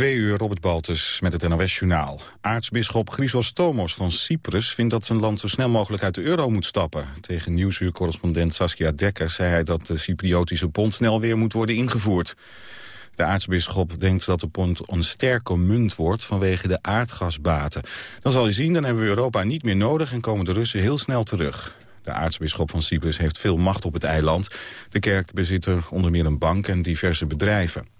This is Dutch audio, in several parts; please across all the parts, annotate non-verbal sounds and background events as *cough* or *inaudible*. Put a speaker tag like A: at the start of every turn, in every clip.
A: Twee uur Robert Baltus met het NOS-journaal. Aartsbisschop Chrysostomos van Cyprus vindt dat zijn land zo snel mogelijk uit de euro moet stappen. Tegen Nieuwsuur-correspondent Saskia Dekker zei hij dat de Cypriotische pond snel weer moet worden ingevoerd. De aartsbisschop denkt dat de pond een sterke munt wordt vanwege de aardgasbaten. Dan zal je zien, dan hebben we Europa niet meer nodig en komen de Russen heel snel terug. De aartsbisschop van Cyprus heeft veel macht op het eiland. De kerk bezit er onder meer een bank en diverse bedrijven.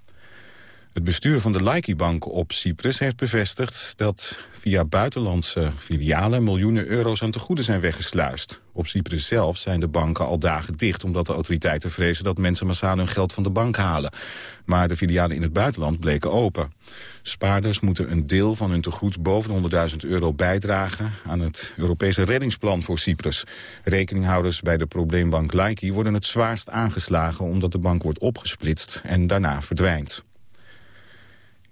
A: Het bestuur van de Laiki-bank op Cyprus heeft bevestigd dat via buitenlandse filialen miljoenen euro's aan tegoeden zijn weggesluist. Op Cyprus zelf zijn de banken al dagen dicht omdat de autoriteiten vrezen dat mensen massaal hun geld van de bank halen. Maar de filialen in het buitenland bleken open. Spaarders moeten een deel van hun tegoed boven de 100.000 euro bijdragen aan het Europese reddingsplan voor Cyprus. Rekeninghouders bij de probleembank Laiki worden het zwaarst aangeslagen omdat de bank wordt opgesplitst en daarna verdwijnt.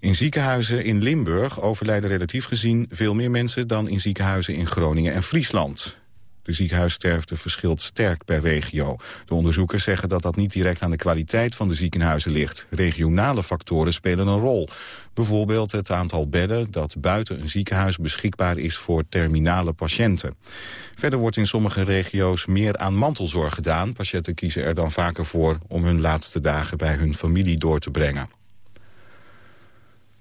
A: In ziekenhuizen in Limburg overlijden relatief gezien veel meer mensen dan in ziekenhuizen in Groningen en Friesland. De ziekenhuissterfte verschilt sterk per regio. De onderzoekers zeggen dat dat niet direct aan de kwaliteit van de ziekenhuizen ligt. Regionale factoren spelen een rol. Bijvoorbeeld het aantal bedden dat buiten een ziekenhuis beschikbaar is voor terminale patiënten. Verder wordt in sommige regio's meer aan mantelzorg gedaan. Patiënten kiezen er dan vaker voor om hun laatste dagen bij hun familie door te brengen.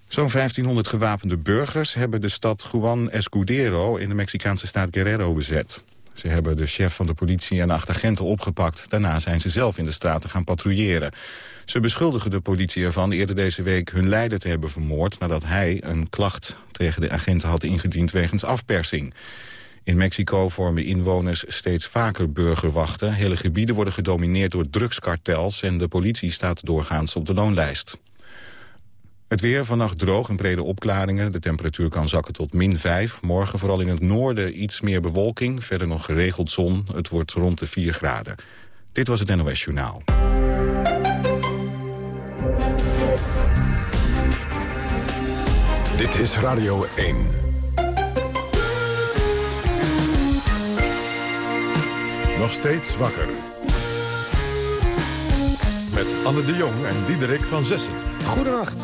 A: Zo'n 1500 gewapende burgers hebben de stad Juan Escudero in de Mexicaanse staat Guerrero bezet. Ze hebben de chef van de politie en acht agenten opgepakt. Daarna zijn ze zelf in de straten gaan patrouilleren. Ze beschuldigen de politie ervan eerder deze week hun leider te hebben vermoord... nadat hij een klacht tegen de agenten had ingediend wegens afpersing. In Mexico vormen inwoners steeds vaker burgerwachten. Hele gebieden worden gedomineerd door drugskartels... en de politie staat doorgaans op de loonlijst. Het weer vannacht droog en brede opklaringen. De temperatuur kan zakken tot min 5. Morgen vooral in het noorden iets meer bewolking. Verder nog geregeld zon. Het wordt rond de 4 graden. Dit was het NOS Journaal.
B: Dit is Radio 1. Nog steeds wakker. Met Anne de Jong en Diederik van Zessen.
C: Goedenacht.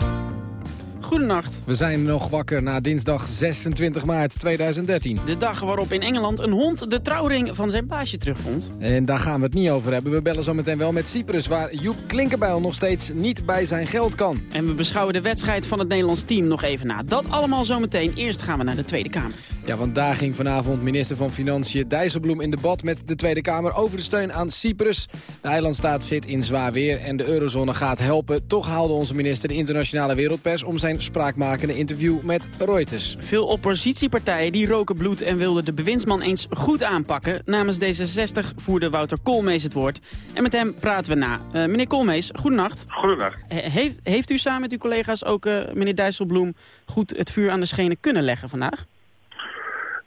C: Goedenacht. We zijn nog wakker na dinsdag 26 maart 2013.
D: De dag waarop in Engeland een hond de trouwring van zijn baasje terugvond.
C: En daar gaan we het niet over hebben. We bellen zo meteen wel met Cyprus, waar Joep Klinkerbijl nog steeds niet bij zijn geld kan.
D: En we beschouwen de wedstrijd van het Nederlands team nog even na. Dat allemaal zometeen. Eerst gaan we naar de Tweede Kamer.
C: Ja, want daar ging vanavond minister van Financiën Dijsselbloem in debat met de Tweede Kamer over de steun aan Cyprus. De eilandstaat zit in zwaar weer en de eurozone gaat helpen. Toch haalde onze minister de internationale wereldpers om zijn spraakmakende interview met Reuters.
D: Veel oppositiepartijen die roken bloed en wilden de bewindsman eens goed aanpakken. Namens D66 voerde Wouter Koolmees het woord. En met hem praten we na. Uh, meneer Koolmees, goedenacht.
E: Goedenacht.
D: heeft, heeft u samen met uw collega's ook, uh, meneer Dijsselbloem, goed het vuur aan de schenen kunnen leggen vandaag?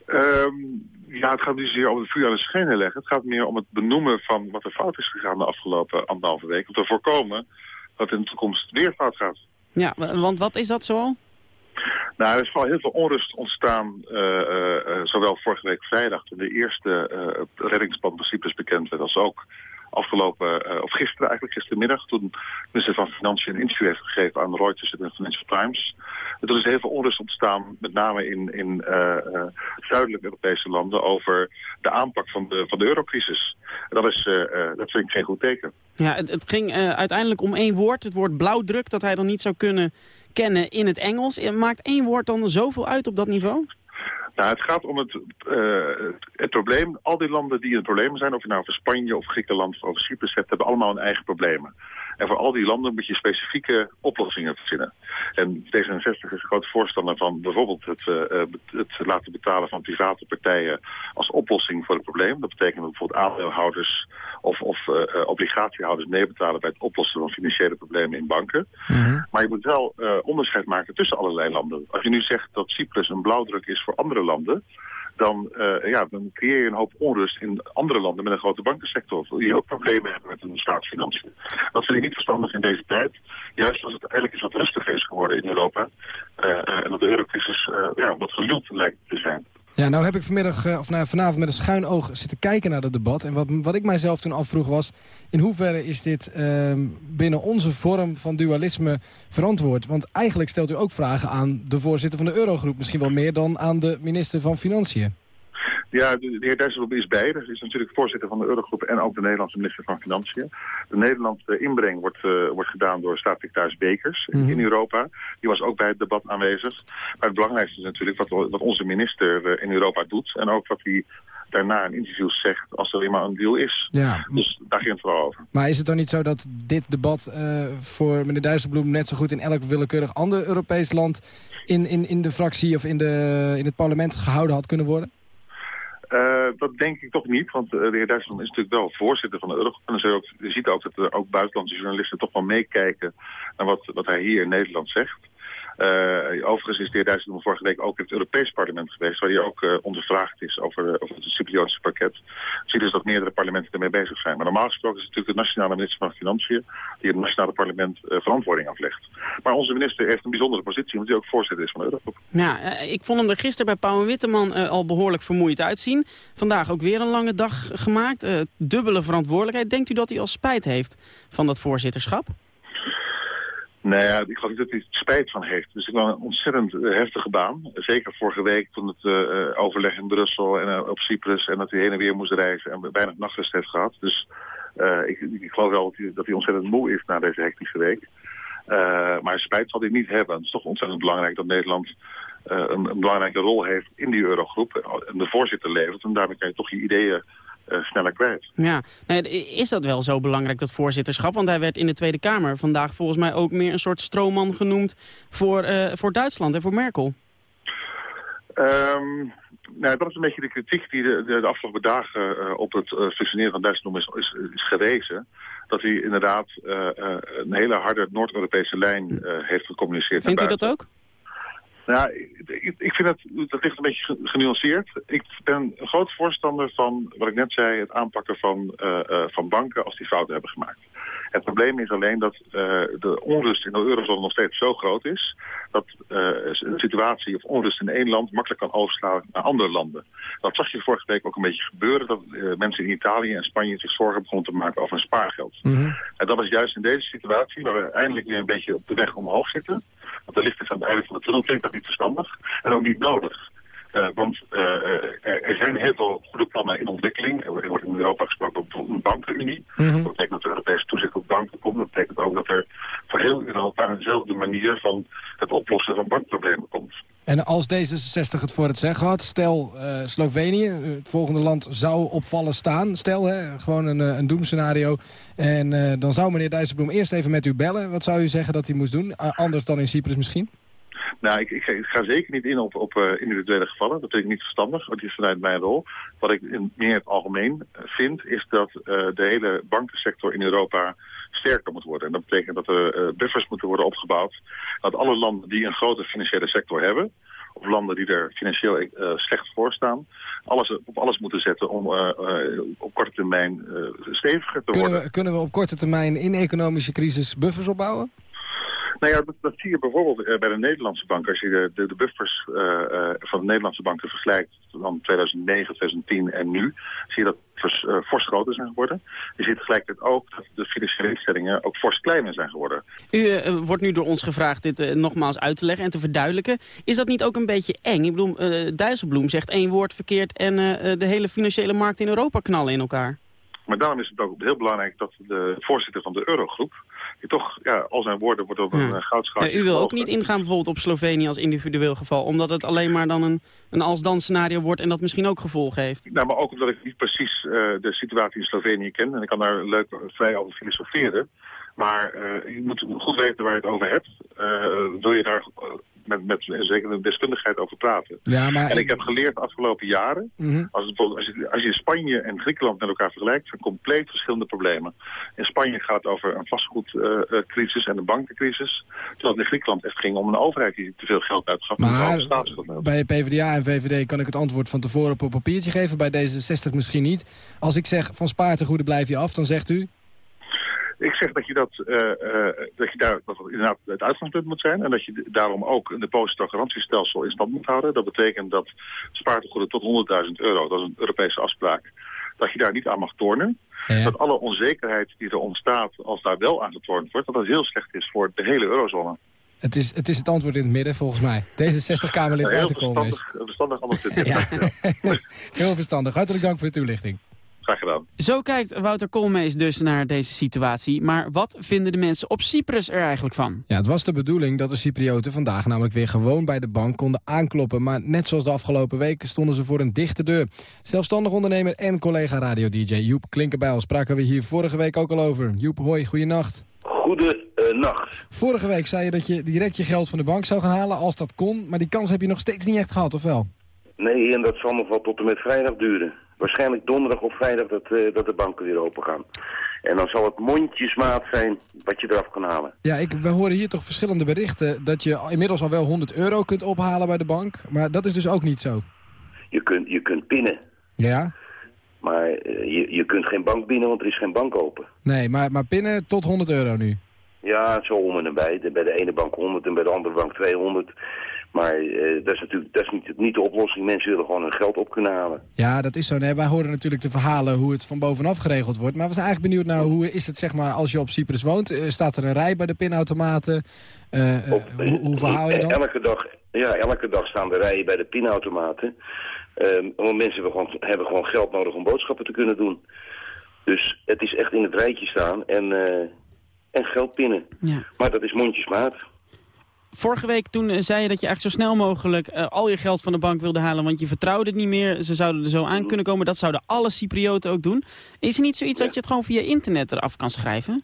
E: Um, ja, het gaat niet zozeer om het vuur aan de schenen leggen. Het gaat meer om het benoemen van wat er fout is gegaan de afgelopen anderhalve week. Om te voorkomen dat in de toekomst weer fout gaat.
D: Ja, want wat is dat zoal?
E: Nou, er is vooral heel veel onrust ontstaan, uh, uh, zowel vorige week vrijdag toen de eerste uh, reddingsplan principes bekend werd, als ook afgelopen, uh, of gisteren eigenlijk, gistermiddag, toen minister van Financiën een interview heeft gegeven aan Reuters en de Financial Times. Er is heel veel onrust ontstaan, met name in, in uh, uh, zuidelijke Europese landen, over de aanpak van de, van de eurocrisis. En dat, is, dat vind ik geen goed teken.
D: Ja, het, het ging uiteindelijk om één woord, het woord blauwdruk, dat hij dan niet zou kunnen kennen in het Engels. Maakt één woord dan zoveel uit op dat niveau?
E: Nou, het gaat om het, uh, het probleem. Al die landen die in problemen zijn, of je nou over Spanje of Griekenland of Cyprus hebt, hebben allemaal hun eigen problemen. En voor al die landen moet je specifieke oplossingen verzinnen. En D66 is een groot voorstander van bijvoorbeeld het, uh, het laten betalen van private partijen als oplossing voor het probleem. Dat betekent dat bijvoorbeeld aandeelhouders of, of uh, obligatiehouders meebetalen bij het oplossen van financiële problemen in banken. Mm -hmm. Maar je moet wel onderscheid maken tussen allerlei landen. Als je nu zegt dat Cyprus een blauwdruk is voor andere landen, dan, uh, ja, dan creëer je een hoop onrust in andere landen met een grote bankensector. Die ook problemen hebben met hun staatsfinanciën. Dat vind ik niet verstandig in deze tijd. Juist als het eigenlijk eens wat rustiger is geworden in Europa. Uh, en dat de eurocrisis ja, wat geluwd lijkt te zijn.
C: Ja, nou heb ik vanmiddag, eh, of nou, vanavond met een schuin oog zitten kijken naar het debat. En wat, wat ik mijzelf toen afvroeg was... in hoeverre is dit uh, binnen onze vorm van dualisme verantwoord? Want eigenlijk stelt u ook vragen aan de voorzitter van de Eurogroep. Misschien wel meer dan aan de minister van Financiën.
E: Ja, de, heer Dijsselbloem is beide. Hij is natuurlijk voorzitter van de Eurogroep en ook de Nederlandse minister van Financiën. De Nederlandse inbreng wordt, uh, wordt gedaan door staatssecretaris Bekers mm -hmm. in Europa. Die was ook bij het debat aanwezig. Maar het belangrijkste is natuurlijk wat, wat onze minister uh, in Europa doet. En ook wat hij daarna in interviews zegt als er weer maar een deal is. Ja. Dus daar ging het vooral over.
C: Maar is het dan niet zo dat dit debat uh, voor meneer Dijsselbloem net zo goed in elk willekeurig ander Europees land in, in, in de fractie of in, de, in het parlement gehouden had kunnen worden?
E: Uh, dat denk ik toch niet, want uh, de heer Duitsland is natuurlijk wel voorzitter van de Eurogroep. En je, ziet ook dat er ook buitenlandse journalisten toch wel meekijken naar wat, wat hij hier in Nederland zegt. Uh, overigens is de heer Dijsselbloem vorige week ook in het Europees parlement geweest... waar hij ook uh, ondervraagd is over, over het Cypriotische pakket. Zie je dus dat meerdere parlementen ermee bezig zijn. Maar normaal gesproken is het natuurlijk de nationale minister van Financiën... die het nationale parlement verantwoording aflegt. Maar onze minister heeft een bijzondere positie... omdat hij ook voorzitter is van Eurogroep.
D: Ja, ik vond hem er gisteren bij Pauw en Witteman al behoorlijk vermoeid uitzien. Vandaag ook weer een lange dag gemaakt. dubbele verantwoordelijkheid. Denkt u dat hij al spijt heeft van dat voorzitterschap?
E: Nou ja, ik geloof niet dat hij er spijt van heeft. Dus het was een ontzettend uh, heftige baan. Zeker vorige week toen het uh, overleg in Brussel en uh, op Cyprus... en dat hij heen en weer moest reizen en weinig nachtrust heeft gehad. Dus ik, ik, geloof wel dat hij, ontzettend moe is na deze hectische week. maar spijt zal hij niet hebben. Het is toch ontzettend belangrijk dat Nederland... Een, een, belangrijke rol heeft in die eurogroep en de voorzitter levert. En daarmee kan je toch je ideeën sneller kwijt.
D: Ja, nee, is dat wel zo belangrijk, dat voorzitterschap? Want hij werd in de Tweede Kamer vandaag volgens mij ook meer een soort stroomman genoemd voor, uh, voor Duitsland en voor Merkel.
E: Um, nou, dat is een beetje de kritiek die de, de, de afgelopen dagen uh, op het functioneren van Duitsland is, is, is gerezen. Dat hij inderdaad een hele harde Noord-Europese lijn heeft gecommuniceerd.
D: Vindt u dat ook?
E: Nou, ik, ik vind dat, dat ligt een beetje genuanceerd. Ik ben een groot voorstander van, wat ik net zei, het aanpakken van, uh, uh, van banken als die fouten hebben gemaakt. Het probleem is alleen dat uh, de onrust in de eurozone nog steeds zo groot is... dat een situatie of onrust in één land makkelijk kan overslaan naar andere landen. Dat zag je vorige week ook een beetje gebeuren... dat mensen in Italië en Spanje zich zorgen begonnen te maken over hun spaargeld. Mm -hmm. En dat is juist in deze situatie, waar we eindelijk weer een beetje op de weg omhoog zitten... De licht is aan het einde van de tunnel. Klinkt dat niet verstandig en ook niet nodig. Uh, want uh, er, er, zijn heel veel goede plannen in ontwikkeling. Er wordt in Europa gesproken over een bankenunie. Mm -hmm. Dat betekent dat er Europese toezicht op banken komt. Dat betekent ook dat er voor heel Europa eenzelfde manier van het oplossen van.
C: En als D66 het voor het zeggen had, stel uh, Slovenië, het volgende land zou opvallen staan. Stel, hè, gewoon een, een doemscenario. En dan zou meneer Dijsselbloem eerst even met u bellen. Wat zou u zeggen dat hij moest doen? Anders dan in Cyprus misschien?
E: Nou, ik, ik, ga zeker niet in op, op uh, individuele gevallen. Dat vind ik niet verstandig, die is vanuit mijn rol. Wat ik in meer het algemeen vind, is dat de hele bankensector in Europa sterker moet worden. En dat betekent dat er buffers moeten worden opgebouwd. Dat alle landen die een grote financiële sector hebben, of landen die er financieel uh, slecht voor staan, alles, op alles moeten zetten om uh, uh, op korte termijn steviger te
C: kunnen
E: worden.
C: We, kunnen we op korte termijn in economische crisis buffers opbouwen?
E: Nou ja, dat, dat, zie je bijvoorbeeld bij de Nederlandse bank. Als je de, de, de buffers van de Nederlandse banken vergelijkt van 2009, 2010 en nu, zie je dat fors, fors groter zijn geworden. Je ziet tegelijkertijd ook dat de financiële instellingen ook fors kleiner zijn geworden.
D: U wordt nu door ons gevraagd dit nogmaals uit te leggen en te verduidelijken. Is dat niet ook een beetje eng? Ik bedoel, Dijsselbloem zegt één woord verkeerd en de hele financiële markt in Europa knallen in elkaar.
E: Maar daarom is het ook heel belangrijk dat de voorzitter van de Eurogroep die toch, ja, al zijn woorden wordt op een ja. goudschaal.
D: Ja, u wil ook niet ingaan bijvoorbeeld op Slovenië als individueel geval, omdat het alleen maar dan een, een als-dan scenario wordt en dat misschien ook gevolgen heeft.
E: Nou, maar ook omdat ik niet precies uh, de situatie in Slovenië ken en ik kan daar leuk vrij over filosoferen. Maar uh, je moet goed weten waar je het over hebt. Uh, wil je daar met, met zeker een deskundigheid over praten. Ja, maar... En ik heb geleerd de afgelopen jaren, mm -hmm. als, het, als, je, als je Spanje en Griekenland met elkaar vergelijkt, zijn compleet verschillende problemen. In Spanje gaat het over een vastgoedcrisis en een bankencrisis, terwijl het in Griekenland echt ging om een overheid die te veel geld uitgaf.
C: Maar bij PvdA en VVD kan ik het antwoord van tevoren op een papiertje geven, bij D66 misschien niet. Als ik zeg van spaartegoeden blijf je af, dan zegt u...
E: Ik zeg dat je, dat, uh, dat je daar dat inderdaad het uitgangspunt moet zijn. En dat je daarom ook een depositogarantiestelsel in stand moet houden. Dat betekent dat spaartegoeden tot 100.000 euro, dat is een Europese afspraak, dat je daar niet aan mag tornen. Dat alle onzekerheid die er ontstaat als daar wel aan getornd wordt, dat dat heel slecht is voor de hele eurozone.
C: Het is, het is het antwoord in het midden, volgens mij. Deze 60-Kamerlid
E: ja,
C: te komen
E: is. verstandig anders te
C: ja. *laughs* Heel verstandig. Hartelijk dank voor de toelichting.
E: Graag gedaan.
D: Zo kijkt Wouter Koolmees dus naar deze situatie. Maar wat vinden de mensen op Cyprus er eigenlijk van?
C: Ja, het was de bedoeling dat de Cyprioten vandaag namelijk weer gewoon bij de bank konden aankloppen. Maar net zoals de afgelopen weken stonden ze voor een dichte deur. Zelfstandig ondernemer en collega radio-dj Joep Klinkenbijl spraken we hier vorige week ook al over. Joep, hoi, goeienacht.
F: Goedenacht.
C: Vorige week zei je dat je direct je geld van de bank zou gaan halen als dat kon. Maar die kans heb je nog steeds niet echt gehad, of wel?
F: Nee, en dat zal nog wel tot en met vrijdag duren. Waarschijnlijk donderdag of vrijdag dat, uh, dat de banken weer open gaan. En dan zal het mondjesmaat zijn wat je eraf kan halen.
C: Ja, ik, we horen hier toch verschillende berichten... dat je inmiddels al wel 100 euro kunt ophalen bij de bank. Maar dat is dus ook niet zo.
F: Je kunt, je kunt pinnen.
C: Ja?
F: Maar uh, je, je kunt geen bank binnen, want er is geen bank open.
C: Nee, maar, maar pinnen tot 100 euro nu?
F: Ja, zo om en nabij. Bij de ene bank 100 en bij de andere bank 200. Maar uh, dat is natuurlijk dat is niet, niet de oplossing. Mensen willen gewoon hun geld op kunnen halen.
C: Ja, dat is zo. Nee, wij horen natuurlijk de verhalen hoe het van bovenaf geregeld wordt. Maar we zijn eigenlijk benieuwd naar hoe is het zeg maar als je op Cyprus woont. Uh, staat er een rij bij de pinautomaten? Uh, hoe, hoe verhaal je dan?
F: Elke dag, ja, elke dag staan de rijen bij de pinautomaten. Um, want mensen hebben gewoon, hebben gewoon geld nodig om boodschappen te kunnen doen. Dus het is echt in het rijtje staan en, en geld pinnen.
D: Ja.
F: Maar dat is mondjesmaat.
D: Vorige week toen zei je dat je eigenlijk zo snel mogelijk uh, al je geld van de bank wilde halen. Want je vertrouwde het niet meer. Ze zouden er zo aan kunnen komen. Dat zouden alle Cyprioten ook doen. Is er niet zoiets ja. dat je het gewoon via internet eraf kan schrijven?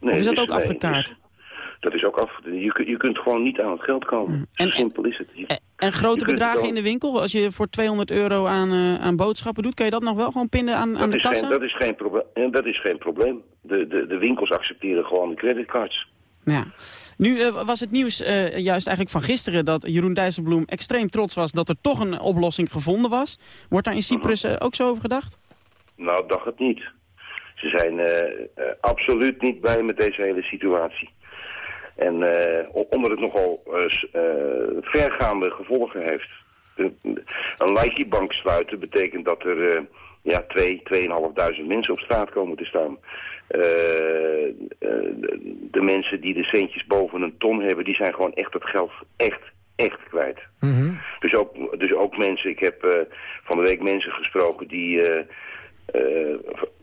F: Nee,
D: of is dat
F: dus,
D: ook afgekaart?
F: Nee, dus, dat is ook af. Je, je kunt gewoon niet aan het geld komen. En, Zo simpel is het. Je,
D: en, en grote bedragen in de winkel? Als je voor 200 euro aan, uh, aan boodschappen doet, kan je dat nog wel gewoon pinnen aan, aan de kassa?
F: Geen, dat, is geen probleem. dat is geen probleem. De, de, de winkels accepteren gewoon de creditcards.
D: Ja. Nu uh, was het nieuws uh, juist eigenlijk van gisteren dat Jeroen Dijsselbloem extreem trots was dat er toch een oplossing gevonden was. Wordt daar in Cyprus uh, ook zo over gedacht?
F: Nou, dacht het niet. Ze zijn absoluut niet blij met deze hele situatie. En omdat het nogal vergaande gevolgen heeft. een Laiki-bank sluiten betekent dat er ja, 2, 2.500 mensen op straat komen te staan. Uh, uh, de mensen die de centjes boven een ton hebben, die zijn gewoon echt het geld echt, echt kwijt.
C: Mm -hmm.
F: dus, ook, dus ook mensen, ik heb uh, van de week mensen gesproken die,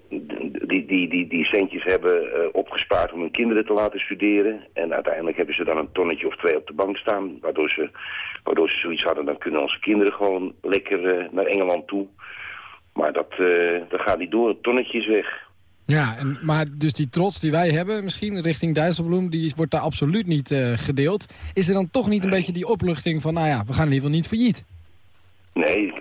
F: die, die, die, die centjes hebben opgespaard om hun kinderen te laten studeren. En uiteindelijk hebben ze dan een tonnetje of twee op de bank staan, waardoor ze, waardoor ze zoiets hadden, dan kunnen onze kinderen gewoon lekker naar Engeland toe. Maar dat, dat gaat niet door, tonnetjes weg.
C: Ja, en, maar dus die trots die wij hebben misschien richting Dijsselbloem... die wordt daar absoluut niet uh, gedeeld. Is er dan toch niet een beetje die opluchting van... nou ja, we gaan in ieder geval niet failliet?
F: Nee,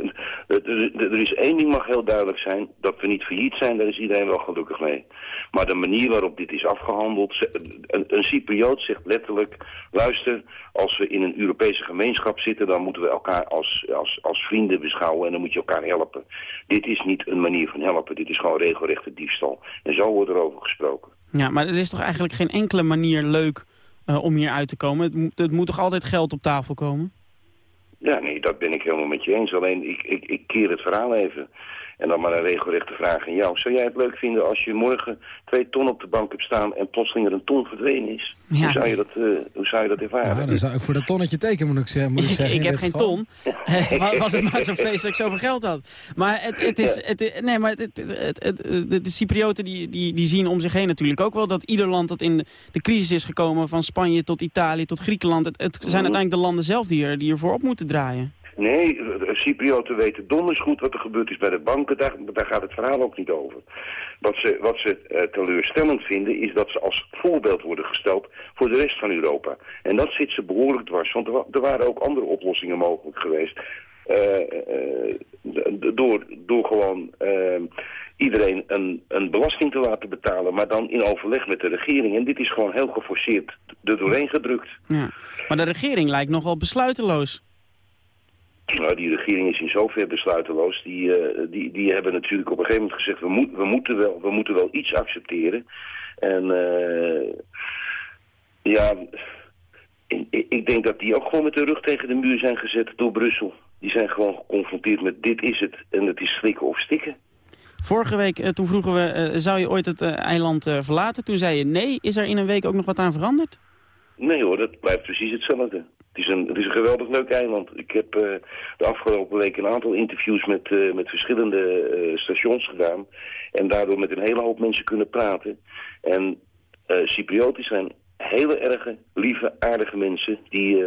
F: er is één ding mag heel duidelijk zijn. Dat we niet failliet zijn, daar is iedereen wel gelukkig mee. Maar de manier waarop dit is afgehandeld... Een, een zegt letterlijk... luister, als we in een Europese gemeenschap zitten... dan moeten we elkaar als, als, als vrienden beschouwen en dan moet je elkaar helpen. Dit is niet een manier van helpen. Dit is gewoon regelrechte diefstal. En zo wordt er over gesproken.
D: Ja, maar er is toch eigenlijk geen enkele manier leuk uh, om hier uit te komen? Het moet toch altijd geld op tafel komen?
F: Ja, nee, dat ben ik helemaal met je eens. Alleen, ik, ik, ik keer het verhaal even. En dan maar een regelrechte vraag aan jou. Zou jij het leuk vinden als je morgen twee ton op de bank hebt staan... en plotseling er een ton verdwenen is? Ja. Hoe, zou je dat, uh, hoe zou je dat ervaren?
C: Ja, dan zou ik voor dat tonnetje tekenen, moet ik zeggen. Moet ik, zeggen,
D: ik heb geen
C: geval.
D: ton. *laughs* Was het maar zo'n feest dat ik zoveel geld had. Maar het, het is... Het, nee, maar het, het, het, de, de Cyprioten die, die, die zien om zich heen natuurlijk ook wel... dat ieder land dat in de, de crisis is gekomen... van Spanje tot Italië tot Griekenland... het, het zijn uiteindelijk de landen zelf die, er, die ervoor op moeten draaien.
F: Nee, Cyprioten weten donders goed wat er gebeurd is bij de banken. Daar, daar gaat het verhaal ook niet over. Wat ze, wat ze uh, teleurstellend vinden is dat ze als voorbeeld worden gesteld voor de rest van Europa. En dat zit ze behoorlijk dwars, want er, waren ook andere oplossingen mogelijk geweest. Uh, door, door gewoon iedereen een, een belasting te laten betalen, maar dan in overleg met de regering. En dit is gewoon heel geforceerd er doorheen gedrukt.
D: Ja. Maar de regering lijkt nogal besluiteloos.
F: Nou, die regering is in zover besluiteloos. Die, eh, die, die hebben natuurlijk op een gegeven moment gezegd... we, we, moeten, wel, we moeten wel iets accepteren. En eh, ja, ik, ik denk dat die ook gewoon met de rug tegen de muur zijn gezet door Brussel. Die zijn gewoon geconfronteerd met dit is het en het is slikken of stikken.
D: Vorige week, eh, toen vroegen we, zou je ooit het eiland verlaten? Toen zei je nee. Is er in een week ook nog wat aan veranderd?
F: Nee hoor, dat blijft precies hetzelfde. Het is een, het is een geweldig leuk eiland. Ik heb eh, de afgelopen week een aantal interviews met, eh, met verschillende eh, stations gedaan. En daardoor met een hele hoop mensen kunnen praten. En Cyprioten zijn hele erge, lieve, aardige mensen die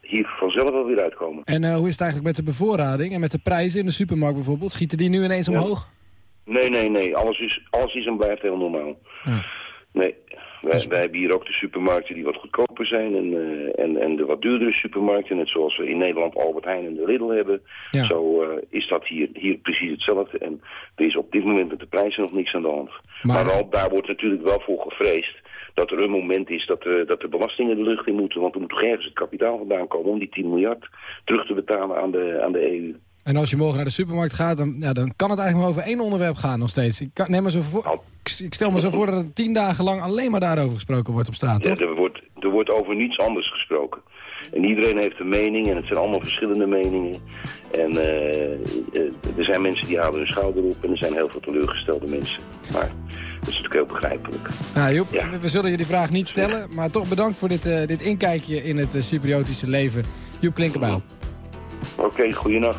F: hier vanzelf wel weer uitkomen.
C: En hoe is het eigenlijk met de bevoorrading en met de prijzen in de supermarkt bijvoorbeeld? Schieten die nu ineens
F: Ja.
C: omhoog?
F: Nee, nee, nee. Alles is, alles is en blijft heel normaal.
C: Ja.
F: Nee. Wij, wij hebben hier ook de supermarkten die wat goedkoper zijn en, eh, en, en de wat duurdere supermarkten. Net zoals we in Nederland Albert Heijn en de Lidl hebben.
C: Ja.
F: Zo eh, is dat hier, hier precies hetzelfde. En er is op dit moment met de prijzen nog niks aan de hand.
C: Maar-
F: Maar, wel, daar wordt natuurlijk wel voor gevreesd dat er een moment is dat, eh, dat de belastingen de lucht in moeten. Want er moet toch ergens het kapitaal vandaan komen om die 10 miljard terug te betalen aan de, aan de EU.
C: En als je morgen naar de supermarkt gaat, dan, ja, dan kan het eigenlijk maar over één onderwerp gaan nog steeds. Ik, kan, neem maar zo voor,
F: Nou.
C: ik, ik stel me zo voor dat er tien dagen lang alleen maar daarover gesproken wordt op straat,
F: Ja,
C: toch?
F: er, wordt, er wordt over niets anders gesproken. En iedereen heeft een mening en het zijn allemaal verschillende meningen. En eh, eh, er zijn mensen die halen hun schouder op en er zijn heel veel teleurgestelde mensen. Maar dat is natuurlijk heel begrijpelijk.
C: Nou, Joep,
F: Ja.
C: we, zullen je die vraag niet stellen, maar toch bedankt voor dit, eh, dit inkijkje in het eh, Cypriotische leven. Joep Klinkenbouw.
F: Oké, goeienacht.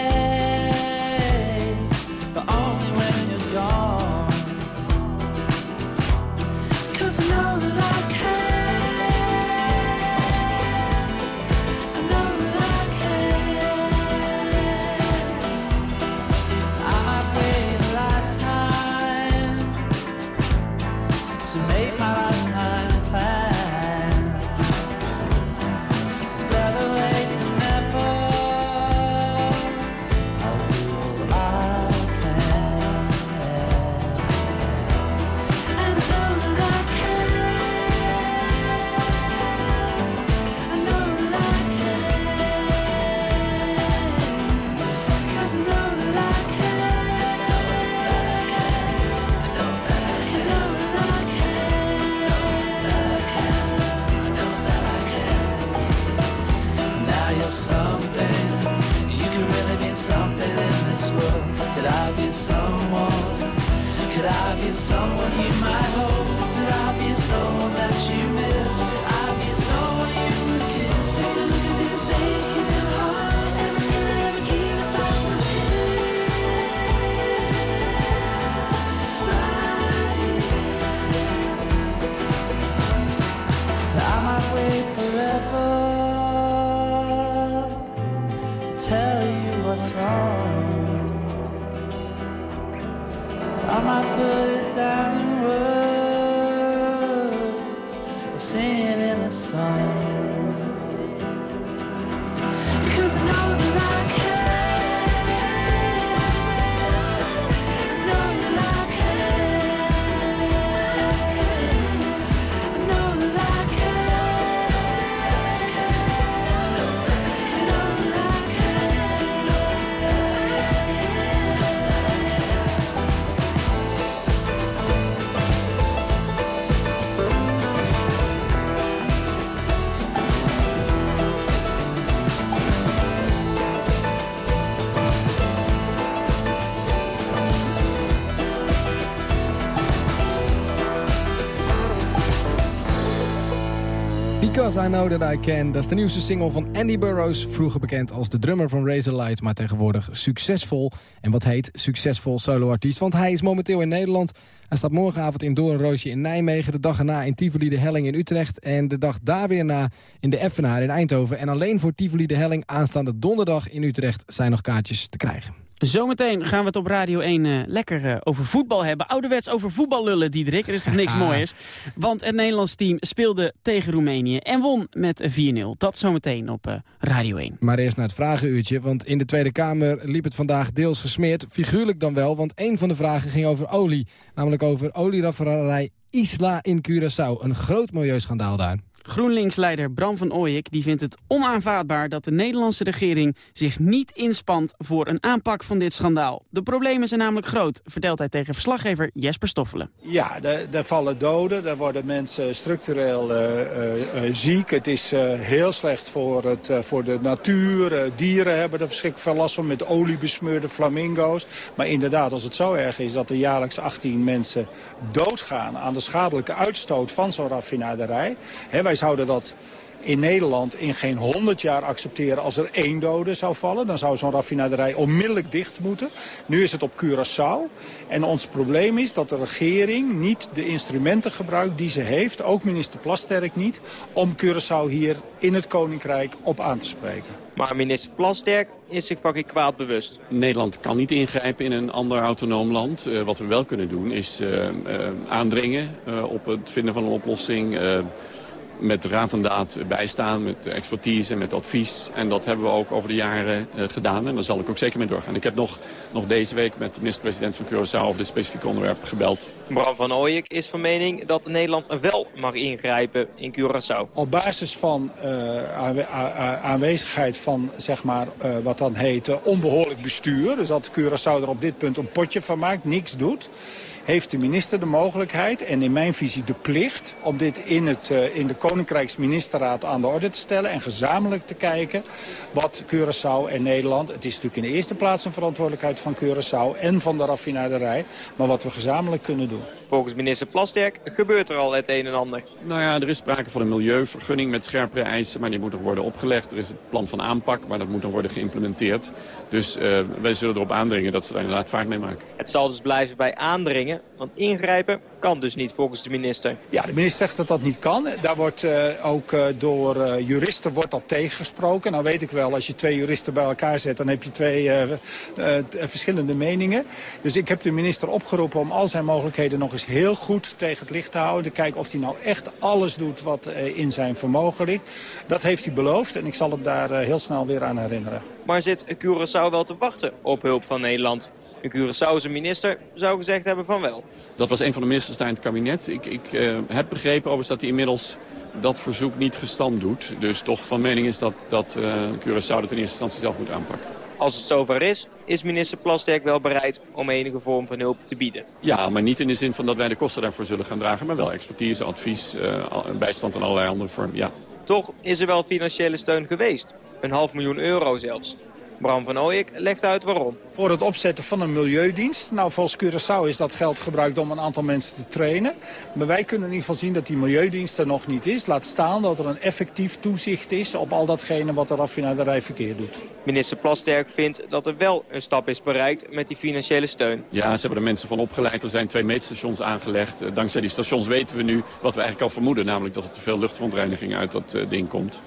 G: to make my lifetime Because I Know That I
C: Can. Dat is de nieuwste single van Andy Burroughs. Vroeger bekend als de drummer van Razorlight, maar tegenwoordig succesvol. En wat heet succesvol soloartiest, want hij is momenteel in Nederland. Hij staat morgenavond in Doornroosje in Nijmegen, de dag erna in Tivoli de Helling in Utrecht... en de dag daar weer na in de Effenaar in Eindhoven. En alleen voor Tivoli de Helling aanstaande donderdag in Utrecht zijn nog kaartjes te krijgen.
D: Zometeen gaan we het op Radio 1 eh, lekker eh, over voetbal hebben. Ouderwets over voetbal lullen, Diederik. Er is toch niks moois. Want het Nederlands team speelde tegen Roemenië en won met 4-0. Dat zometeen op eh, Radio 1.
C: Maar eerst naar het vragenuurtje, want in de Tweede Kamer liep het vandaag deels gesmeerd. Figuurlijk dan wel, want een van de vragen ging over olie. Namelijk over olieraffinadij Isla in Curaçao. Een groot milieuschandaal daar.
D: GroenLinks-leider Bram van Ooyek die vindt het onaanvaardbaar dat de Nederlandse regering zich niet inspant voor een aanpak van dit schandaal. De problemen zijn namelijk groot, vertelt hij tegen verslaggever Jesper Stoffelen.
H: Ja, er vallen doden, er worden mensen structureel eh, ziek. Het is heel slecht voor, het, voor de natuur. Dieren hebben er verschrikkelijk veel last van met oliebesmeurde flamingo's. Maar inderdaad, als het zo erg is dat er jaarlijks 18 mensen doodgaan... aan de schadelijke uitstoot van zo'n raffinaderij... wij zouden dat in Nederland in geen 100 jaar accepteren als er één dode zou vallen. Dan zou zo'n raffinaderij onmiddellijk dicht moeten. Nu is het op Curaçao. En ons probleem is dat de regering niet de instrumenten gebruikt die ze heeft, ook minister Plasterk niet, om Curaçao hier in het Koninkrijk op aan te spreken.
I: Maar minister Plasterk is zich geen kwaad bewust.
J: Nederland kan niet ingrijpen in een ander autonoom land. Uh, wat we wel kunnen doen is uh, uh, aandringen op het vinden van een oplossing met raad en daad bijstaan, met expertise en met advies. En dat hebben we ook over de jaren uh, gedaan en daar zal ik ook zeker mee doorgaan. Ik heb nog, nog deze week met de minister-president van Curaçao over dit specifieke onderwerp gebeld.
I: Bram van Ooyek is van mening dat Nederland wel mag ingrijpen in Curaçao.
H: Op basis van uh, aanwezigheid van zeg maar, uh, wat dan heet onbehoorlijk bestuur... dus dat Curaçao er op dit punt een potje van maakt, niks doet heeft de minister de mogelijkheid en in mijn visie de plicht... om dit in, het, uh, in de Koninkrijksministerraad aan de orde te stellen... en gezamenlijk te kijken wat Curaçao en Nederland... het is natuurlijk in de eerste plaats een verantwoordelijkheid van Curaçao... en van de raffinaderij, maar wat we gezamenlijk kunnen doen.
I: Volgens minister Plasterk gebeurt er al het een en ander.
J: Nou ja, er is sprake van een milieuvergunning met scherpere eisen... maar die moet nog worden opgelegd. Er is het plan van aanpak, maar dat moet nog worden geïmplementeerd. Dus uh, wij zullen erop aandringen dat ze daar inderdaad vaart mee maken.
I: Het zal dus blijven bij aandringen, want ingrijpen kan dus niet volgens de minister.
H: Ja, de minister zegt dat dat niet kan. Daar wordt uh, ook uh, door uh, juristen wordt dat tegengesproken. Nou weet ik wel, als je twee juristen bij elkaar zet... dan heb je twee verschillende meningen. Dus ik heb de minister opgeroepen om al zijn mogelijkheden... nog eens heel goed tegen het licht te houden. Te kijken of hij nou echt alles doet wat in zijn vermogen ligt. Dat heeft hij beloofd en ik zal hem daar heel snel weer aan herinneren.
I: Maar zit Curaçao wel te wachten op hulp van Nederland? De Curaçaose minister zou gezegd hebben van wel.
J: Dat was een van de ministers daar in het kabinet. Ik, ik uh, heb begrepen overigens dat hij inmiddels dat verzoek niet gestand doet. Dus toch van mening is dat, dat uh, Curaçao dat in eerste instantie zelf moet aanpakken.
I: Als het zover is, is minister Plasterk wel bereid om enige vorm van hulp te bieden.
J: Ja, maar niet in de zin van dat wij de kosten daarvoor zullen gaan dragen. Maar wel expertise, advies, uh, bijstand en allerlei andere vormen, ja.
I: Toch is er wel financiële steun geweest. Een half miljoen euro zelfs. Bram van Ooyek legt uit waarom.
H: Voor het opzetten van een milieudienst. Nou, volgens Curaçao is dat geld gebruikt om een aantal mensen te trainen. Maar wij kunnen in ieder geval zien dat die milieudienst er nog niet is. Laat staan dat er een effectief toezicht is op al datgene wat de raffinaderij verkeerd doet.
I: Minister Plasterk vindt dat er wel een stap is bereikt met die financiële steun.
J: Ja, ze hebben er mensen van opgeleid. Er zijn twee meetstations aangelegd. Dankzij die stations weten we nu wat we eigenlijk al vermoeden. Namelijk dat er te veel luchtverontreiniging uit dat uh, ding komt.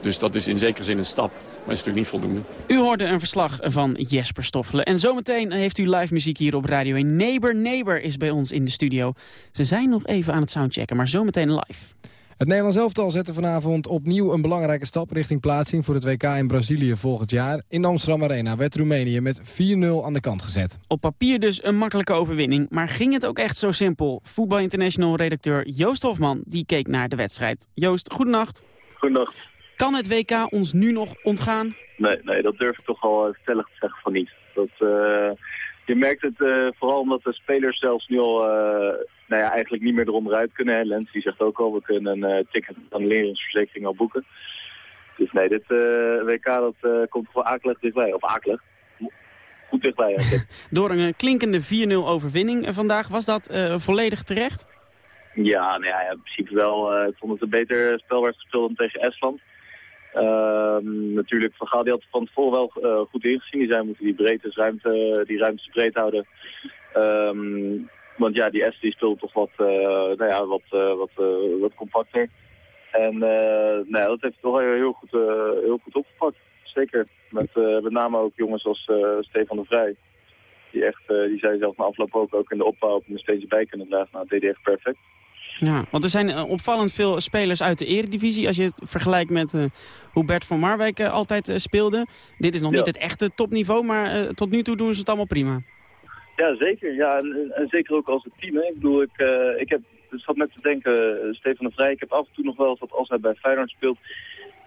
J: Dus dat is in zekere zin een stap. Maar is natuurlijk niet voldoende.
D: U hoorde een verslag van Jesper Stoffelen. En zometeen heeft u live muziek hier op Radio 1. Neighbor Neighbor is bij ons in de studio. Ze zijn nog even aan het soundchecken, maar zometeen live.
C: Het Nederlands elftal zette vanavond opnieuw een belangrijke stap richting plaatsing voor het WK in Brazilië volgend jaar. In de Amsterdam Arena werd Roemenië met 4-0 aan de kant gezet.
D: Op papier dus een makkelijke overwinning, maar ging het ook echt zo simpel? Voetbal International redacteur Joost Hofman die keek naar de wedstrijd. Joost, goedenacht.
K: Goedenacht.
D: Kan het WK ons nu nog ontgaan?
K: Nee, nee dat durf ik toch al stellig te zeggen van niet. Dat, uh, je merkt het uh, vooral omdat de spelers zelfs nu al uh, nou ja, eigenlijk niet meer eronderuit kunnen. Hè. Lens die zegt ook al, we kunnen een ticket aan de leringsverzekering al boeken. Dus nee, dit WK dat komt wel akelig dichtbij. Of akelig. Goed dichtbij. *laughs*
D: Door een klinkende 4-0 overwinning vandaag, was dat volledig terecht?
K: Ja, nou ja, in principe wel. ik vond het een beter spel werd gespeeld dan tegen Estland. Uh, natuurlijk, Van Gaal die had van tevoren wel uh, goed ingezien. Die moeten die breedtes, ruimte, die ruimtes breed houden. Um, want ja, die S die speelde toch wat, uh, nou ja, wat, wat, wat compacter. En nou dat heeft toch heel goed, heel goed opgepakt. zeker. Met, eh, met name ook jongens als eh, Stefan de Vrij. Die, echt, eh, die zei zelf na afloop ook, ook in de opbouw op een steeds bij kunnen dragen. Nou, dat deed hij perfect.
D: Ja, want er zijn eh, opvallend veel spelers uit de eredivisie... als je het vergelijkt met eh, hoe Bert van Marwijk eh, altijd speelde. Dit is nog
K: Ja.
D: niet het echte topniveau, maar tot nu toe doen ze het allemaal prima.
K: Ja, zeker. Ja, en, zeker ook als het team. Hè. Ik bedoel, ik, eh, ik heb, ik zat net te denken, Stefan de Vrij, ik heb af en toe nog wel eens dat als hij bij Feyenoord speelt,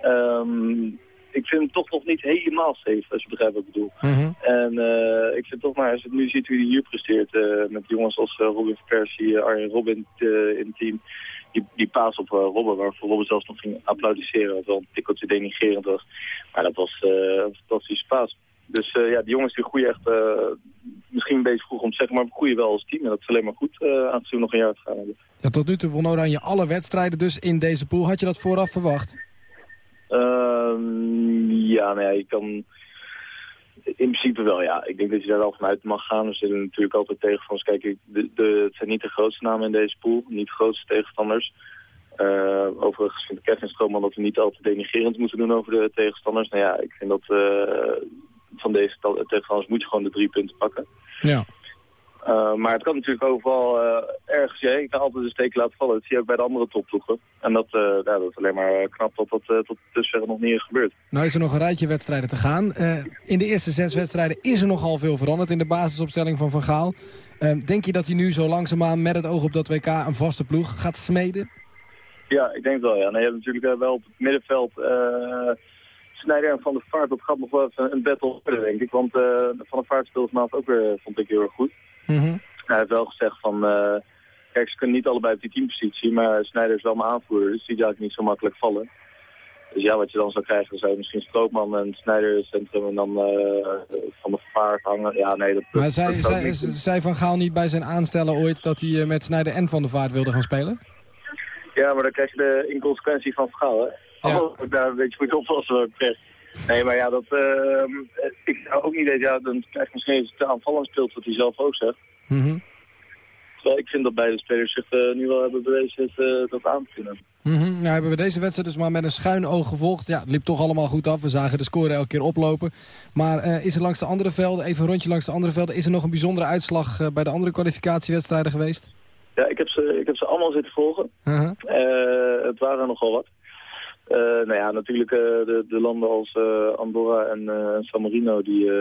K: ehm, ik vind hem toch nog niet helemaal safe, als je begrijpt wat ik bedoel. En eh, ik vind toch maar, als je nu ziet hoe hij hier presteert, eh, met jongens als eh, Robin van Persie, Arjen Robin in het team, die, die paas op Robben, waarvoor Robben zelfs nog ging applaudisseren, wat wel een tikkeltje denigrerend was. Maar dat was een fantastische paas. Dus ja, die jongens die groeien echt, misschien een beetje vroeg om te zeggen, maar we groeien wel als team. En dat is alleen maar goed, aangezien we nog een jaar te gaan hebben.
C: Ja, tot nu toe won Oranje alle wedstrijden dus in deze pool. Had je dat vooraf verwacht?
K: Ehm, ja, nou ja, je kan... In principe wel, ja. Ik denk dat je daar wel vanuit mag gaan. Er zitten natuurlijk altijd tegenvallers. Kijk, ik- de, de, het zijn niet de grootste namen in deze pool. Niet de grootste tegenstanders. Eh, overigens vindt Kevin Stroomman dat we niet al te denigrerend moeten doen over de tegenstanders. Nou ja, ik vind dat eh, van deze ta- tegenstanders moet je gewoon de drie punten pakken.
C: Ja.
K: Uh, maar het kan natuurlijk overal uh, ergens, je kan altijd een steek laten vallen. Dat zie je ook bij de andere topploegen. En dat, uh, ja, dat is alleen maar knap dat dat tot dusver nog niet is gebeurd.
C: Nou is er nog een rijtje wedstrijden te gaan. in de eerste zes wedstrijden is er nogal veel veranderd in de basisopstelling van Van Gaal. denk je dat hij nu zo langzaamaan met het oog op dat WK een vaste ploeg gaat smeden?
K: Ja, ik denk wel, ja. Nou, je hebt natuurlijk wel op het middenveld... Snijder en Van der Vaart, dat gaat nog wel even een battle worden, denk ik. Want Van der Vaart speelde vanavond ook weer, vond ik heel erg goed.
C: Mm -hmm.
K: Hij heeft wel gezegd van, uh, kijk, ze kunnen niet allebei op die teampositie, maar Snijder is wel mijn aanvoerder, dus die zou ik niet zo makkelijk vallen. Dus ja, wat je dan zou krijgen, zou je misschien Stroopman en Snijder in het centrum en dan uh, Van de Vaart hangen. Ja, nee, dat,
C: maar zei, zei, zei Van Gaal niet bij zijn aanstellen ooit dat hij uh, met Snijder en Van der Vaart wilde gaan spelen?
K: Ja, maar dan krijg je de inconsequentie van Van Gaal, hè? Ja. Oh, daar beetje moet oppassen wat betreft. Nee, maar ja, dat, uh, ik zou ook niet weten, ja, dan krijg je misschien even te aanvallend speelt wat hij zelf ook zegt.
C: Mm -hmm.
K: Terwijl ik vind dat beide spelers zich uh, nu wel hebben bewezen uh, dat aan te kunnen.
C: Mm -hmm. Nou hebben we deze wedstrijd dus maar met een schuin oog gevolgd. Ja, het liep toch allemaal goed af. We zagen de score elke keer oplopen. Maar uh, is er langs de andere velden, even een rondje langs de andere velden... is er nog een bijzondere uitslag bij de andere kwalificatiewedstrijden geweest?
K: Ja, ik heb ze, ik heb ze allemaal zitten volgen.
C: Uh
K: -huh. het waren nogal wat. Uh, nou ja, natuurlijk uh, de, de, landen als uh, Andorra en San Marino die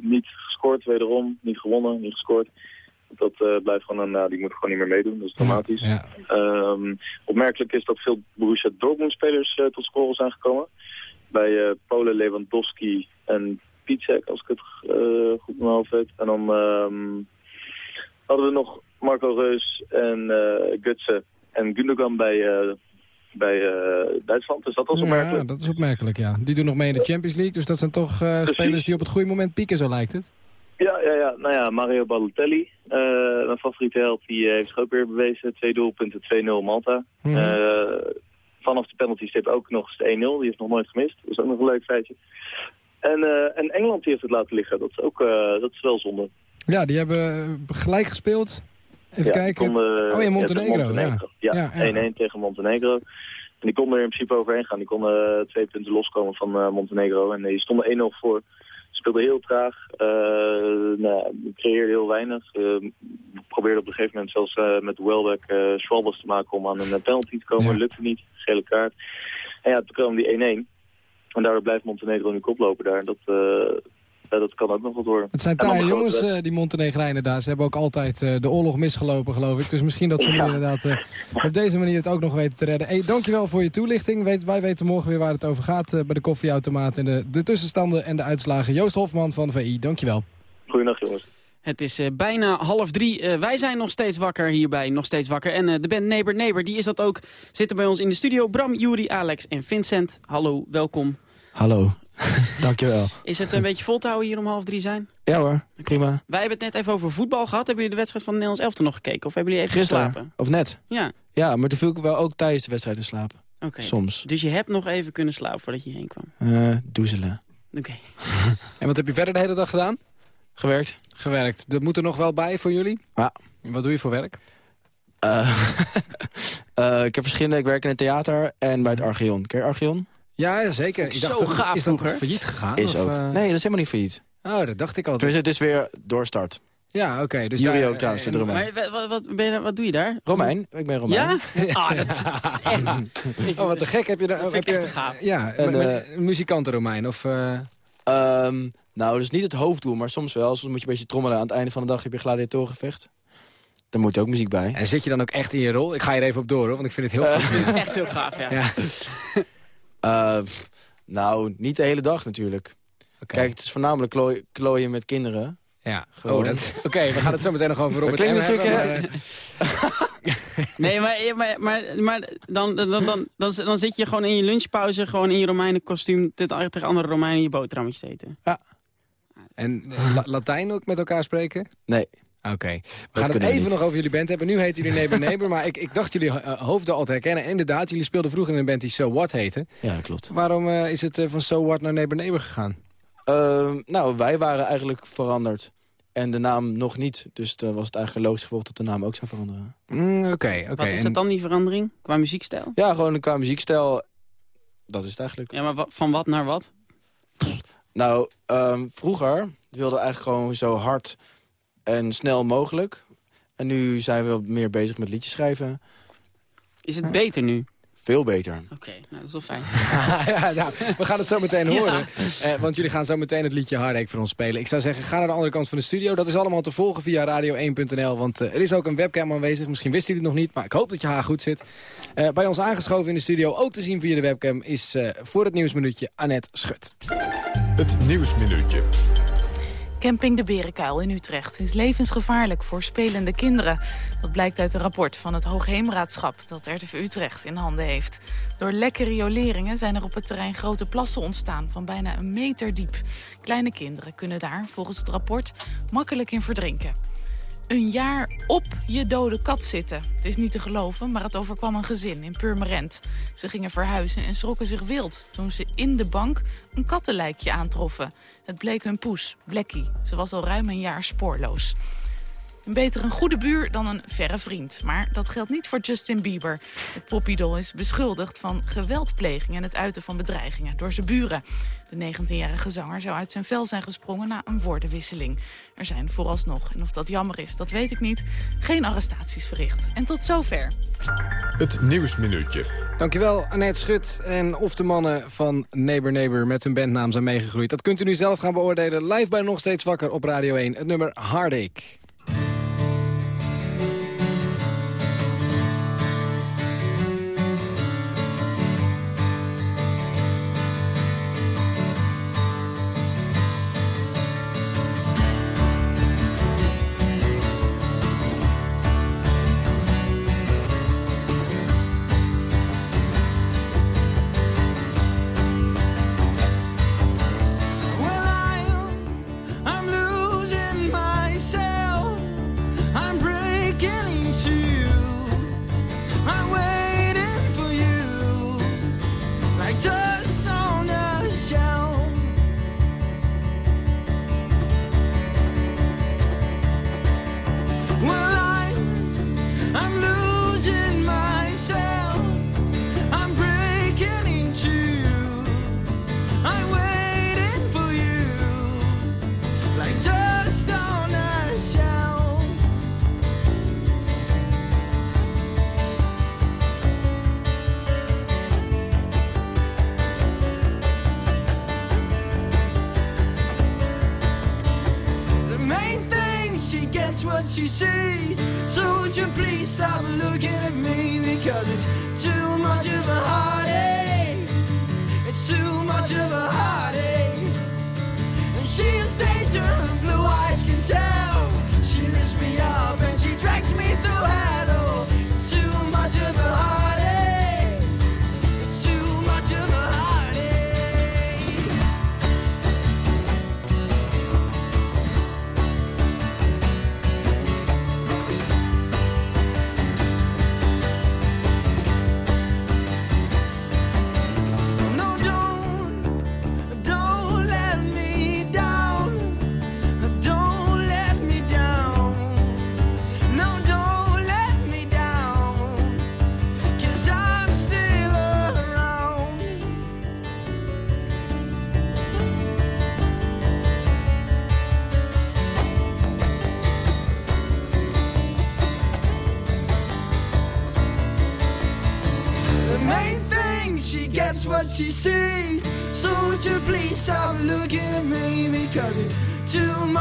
K: niet gescoord wederom, niet gewonnen, niet gescoord. Dat blijft gewoon een, nou, die moeten gewoon niet meer meedoen, dat is dramatisch.
C: Ja.
K: Um, opmerkelijk is dat veel Borussia Dortmund spelers tot scoren zijn gekomen. Bij Polen Lewandowski en Pietzek, als ik het goed in mijn hoofd weet. En dan um, hadden we nog Marco Reus en Gutsen en Gundogan bij bij uh, Duitsland. Dus dat was opmerkelijk.
C: Ja, dat is opmerkelijk, ja. Die doen nog mee in de Champions League. Dus dat zijn toch uh, spelers die op het goede moment pieken, zo lijkt het.
K: Ja, ja, ja. Nou ja, Mario Balotelli, uh, mijn favoriete held, die heeft zich ook weer bewezen. Twee doelpunten, 2-0 Malta. Mm -hmm. vanaf de penalty stip ook nog eens 1-0. Die heeft nog nooit gemist. Dat is ook nog een leuk feitje. En, en Engeland die heeft het laten liggen. Dat is ook dat is wel zonde.
C: Ja, die hebben gelijk gespeeld. Even
K: ja,
C: kijken. Oh, in Montenegro.
K: Ja, Montenegro. Ja, 1-1 ja, ja. tegen Montenegro. En die konden er in principe overheen gaan. Die konden uh, twee punten loskomen van uh, Montenegro. En die stonden 1-0 voor. Speelden heel traag. Uh, nou, creëerden heel weinig. probeerden op een gegeven moment zelfs met Welbeck uh, Schwalbers te maken om aan een penalty te komen. Lukte niet. Gele kaart. En ja, toen kwam die 1-1. En daardoor blijft Montenegro nu koplopen daar. Dat, ja, dat kan ook nog wat worden.
C: Het zijn taaie jongens, uh, die Montenegrijnen daar. Ze hebben ook altijd uh, de oorlog misgelopen, geloof ik. Dus misschien dat ze ja. nu inderdaad uh, op deze manier het ook nog weten te redden. Hey, dankjewel voor je toelichting. Weet, wij weten morgen weer waar het over gaat bij de koffieautomaat. En de, de tussenstanden en de uitslagen. Joost Hofman van VI, dankjewel.
K: Goedenacht jongens.
D: Het is uh, bijna half drie. Uh, wij zijn nog steeds wakker hierbij, nog steeds wakker. En uh, de band Neighbor Neighbor, die is dat ook. Zitten bij ons in de studio. Bram, Juri, Alex en Vincent. Hallo, welkom.
L: Hallo. *laughs* Dankjewel.
D: Is het een beetje vol te houden hier om half drie zijn?
L: Ja hoor, prima.
D: Wij hebben het net even over voetbal gehad. Hebben jullie de wedstrijd van de Nederlands elftal nog gekeken? Of hebben jullie even
L: Gisteren,
D: geslapen?
L: Of net?
D: Ja.
L: Ja, maar toen viel ik wel ook tijdens de wedstrijd in slaap.
D: Oké. Okay.
L: Soms.
D: Dus je hebt nog even kunnen slapen voordat je heen kwam?
L: Uh, doezelen.
D: Oké. Okay. *laughs*
C: en wat heb je verder de hele dag gedaan?
L: Gewerkt.
C: Gewerkt. Dat moet er nog wel bij voor jullie?
L: Ja.
C: Wat doe je voor werk?
L: Uh, uh, *laughs* ik heb verschillende. Ik werk in het theater en bij het Archeon. Ken je Archeon?
C: Ja, zeker.
D: Ik
C: Ik dacht,
D: zo
C: dat-
D: gaaf
C: is dat failliet gegaan?
L: Is
C: of,
L: ook.
C: eh?
L: Nee, dat is helemaal niet failliet.
C: Oh, dat dacht ik al.
L: Dus het is weer doorstart.
C: Ja, oké. dus
L: Jullie ook trouwens, de
C: en-
L: Romein.
D: Maar wat, wat, ben je, wat doe je daar?
L: Romein, ik ben Romein.
D: Ja? Ah, dat, dat is echt... *laughs*
C: Oh, wat te gek. Heb je, daar- heb je
D: gaaf.
C: Ja,
L: En, eh,
C: een muzikanten Romein. Of, eh,
L: Ehm, nou, dat is niet het hoofddoel, maar soms wel. Soms moet je een beetje trommelen. Aan het einde van de dag heb je gladiatorengevecht. Daar moet ook muziek bij.
C: en zit je dan ook echt in je rol? Ik ga hier even op door, hoor, want ik vind het heel
L: Eh.
C: fascinerend.
D: Echt heel gaaf, ja.
C: Ja. *laughs*
L: Eh, nou, niet de hele dag natuurlijk. Kijk, het is voornamelijk klooi- klooien met kinderen.
C: Ja,
L: Gewoon.
C: oh, dat... *laughs* Oké, we gaan het zo meteen nog over Robert
L: klinkt
C: M. hebben,
L: natuurlijk,
C: maar, eh, *laughs*
D: Nee, maar, maar, maar, maar dan, dan, dan, dan, dan zit je gewoon in je lunchpauze... gewoon in je Romeinen kostuum tegen andere Romeinen je boterhammetjes te eten.
C: En eh, La- Latijn ook met elkaar spreken?
L: Nee.
C: Oké. We gaan het even nog over jullie band hebben. Nu heet jullie Neighbor *laughs* Neighbor, maar ik, ik dacht jullie eh, hoofden al te herkennen. En inderdaad, jullie speelden vroeger in een band die So What heette.
L: Ja, klopt.
C: Waarom eh, is het eh, van So What naar Neighbor Neighbor gegaan?
L: Ehm, nou, wij waren eigenlijk veranderd. En de naam nog niet. Dus dan was het eigenlijk logisch gevolg dat de naam ook zou veranderen.
C: Mm, Oké, oké.
D: Wat is dat dan, die verandering? Qua muziekstijl?
L: Ja, gewoon qua muziekstijl. Dat is het eigenlijk.
D: Ja, maar wa- van wat naar wat?
L: Nou, ehm, vroeger wilden we eigenlijk gewoon zo hard en snel mogelijk. En nu zijn we wat meer bezig met liedjes schrijven.
D: Is het beter nu?
L: Veel beter.
D: Oké, nou, dat is wel fijn. *laughs*
C: ja, nou, we gaan het zo meteen horen. Eh, want jullie gaan zo meteen het liedje Hardek voor ons spelen. Ik zou zeggen, ga naar de andere kant van de studio. Dat is allemaal te volgen via radio1.nl. Want eh, er is ook een webcam aanwezig. Misschien wisten jullie het nog niet, maar ik hoop dat je haar goed zit. Eh, bij ons aangeschoven in de studio, ook te zien via de webcam... is eh, voor het nieuwsminuutje Annette Schut.
B: Het Nieuwsminuutje.
M: Camping de Berenkuil in Utrecht is levensgevaarlijk voor spelende kinderen. Dat blijkt uit een rapport van het Hoogheemraadschap dat RTV Utrecht in handen heeft. Door lekke rioleringen zijn er op het terrein grote plassen ontstaan van bijna een meter diep. Kleine kinderen kunnen daar, volgens het rapport, makkelijk in verdrinken. Een jaar op je dode kat zitten. Het is niet te geloven, maar het overkwam een gezin in Purmerend. Ze gingen verhuizen en schrokken zich wild toen ze in de bank een kattenlijkje aantroffen. Het bleek hun poes, Blackie. Ze was al ruim een jaar spoorloos. Een beter een goede buur dan een verre vriend. Maar dat geldt niet voor Justin Bieber. Het popidol is beschuldigd van geweldpleging en het uiten van bedreigingen door zijn buren. De 19-jarige zanger zou uit zijn vel zijn gesprongen na een woordenwisseling. Er zijn vooralsnog, en of dat jammer is, dat weet ik niet, geen arrestaties verricht. En tot zover.
B: Het Nieuwsminuutje.
C: Dankjewel, Annette Schut. En of de mannen van Neighbor Neighbor met hun bandnaam zijn meegegroeid... dat kunt u nu zelf gaan beoordelen. Live bij Nog Steeds Wakker op Radio 1. Het nummer Heartache.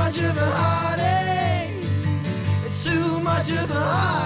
N: Much of a heartache. It's too much of a heartache.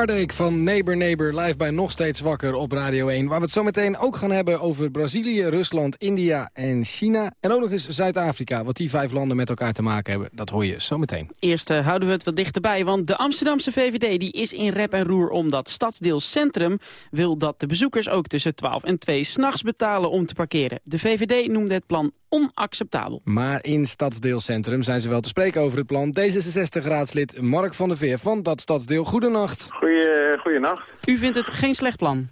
N: Heartache
C: van Neighbor Neighbor live bij Nog Steeds Wakker op Radio 1. Waar we het zo meteen ook gaan hebben over Brazilië, Rusland, India en China. En ook nog eens Zuid-Afrika. Wat die vijf landen met elkaar te maken hebben, dat hoor je zo meteen.
D: Eerst eh, houden we het wat dichterbij, want de Amsterdamse VVD die is in rep en roer omdat Stadsdeel Centrum wil dat de bezoekers ook tussen 12 en 2 s'nachts betalen om te parkeren. De VVD noemde het plan onacceptabel.
C: Maar in Stadsdeelcentrum zijn ze wel te spreken over het plan. D66-raadslid Mark van der Veer van dat stadsdeel. Goedenacht.
E: Goeie, goeienacht.
D: U vindt het geen slecht plan?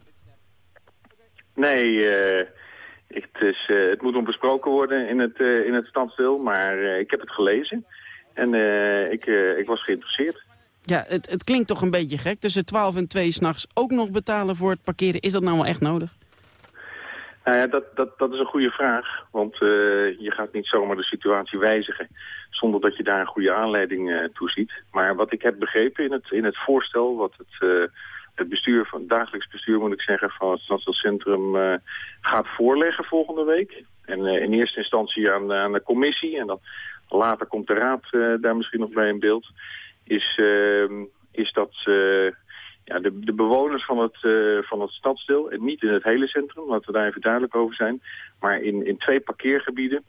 E: Nee, eh, het, is, eh, het moet nog besproken worden in het, eh, in het stadsdeel, maar eh, ik heb het gelezen en eh, ik, eh, ik was geïnteresseerd.
D: Ja, het, het klinkt toch een beetje gek. Tussen 12 en 2 s'nachts ook nog betalen voor het parkeren. Is dat nou wel echt nodig?
E: Nou ja, dat, dat, dat is een goede vraag, want eh, je gaat niet zomaar de situatie wijzigen zonder dat je daar een goede aanleiding eh, toe ziet. Maar wat ik heb begrepen in het, in het voorstel, wat het, eh, het bestuur van dagelijks bestuur moet ik zeggen van het Stadsdeelcentrum eh gaat voorleggen volgende week. En in eerste instantie aan, aan de commissie en dan later komt de raad daar misschien nog bij in beeld. Is, eh, is dat ja, de, de bewoners van het, eh, van het stadsdeel, en niet in het hele centrum, laten we daar even duidelijk over zijn, maar in, in twee parkeergebieden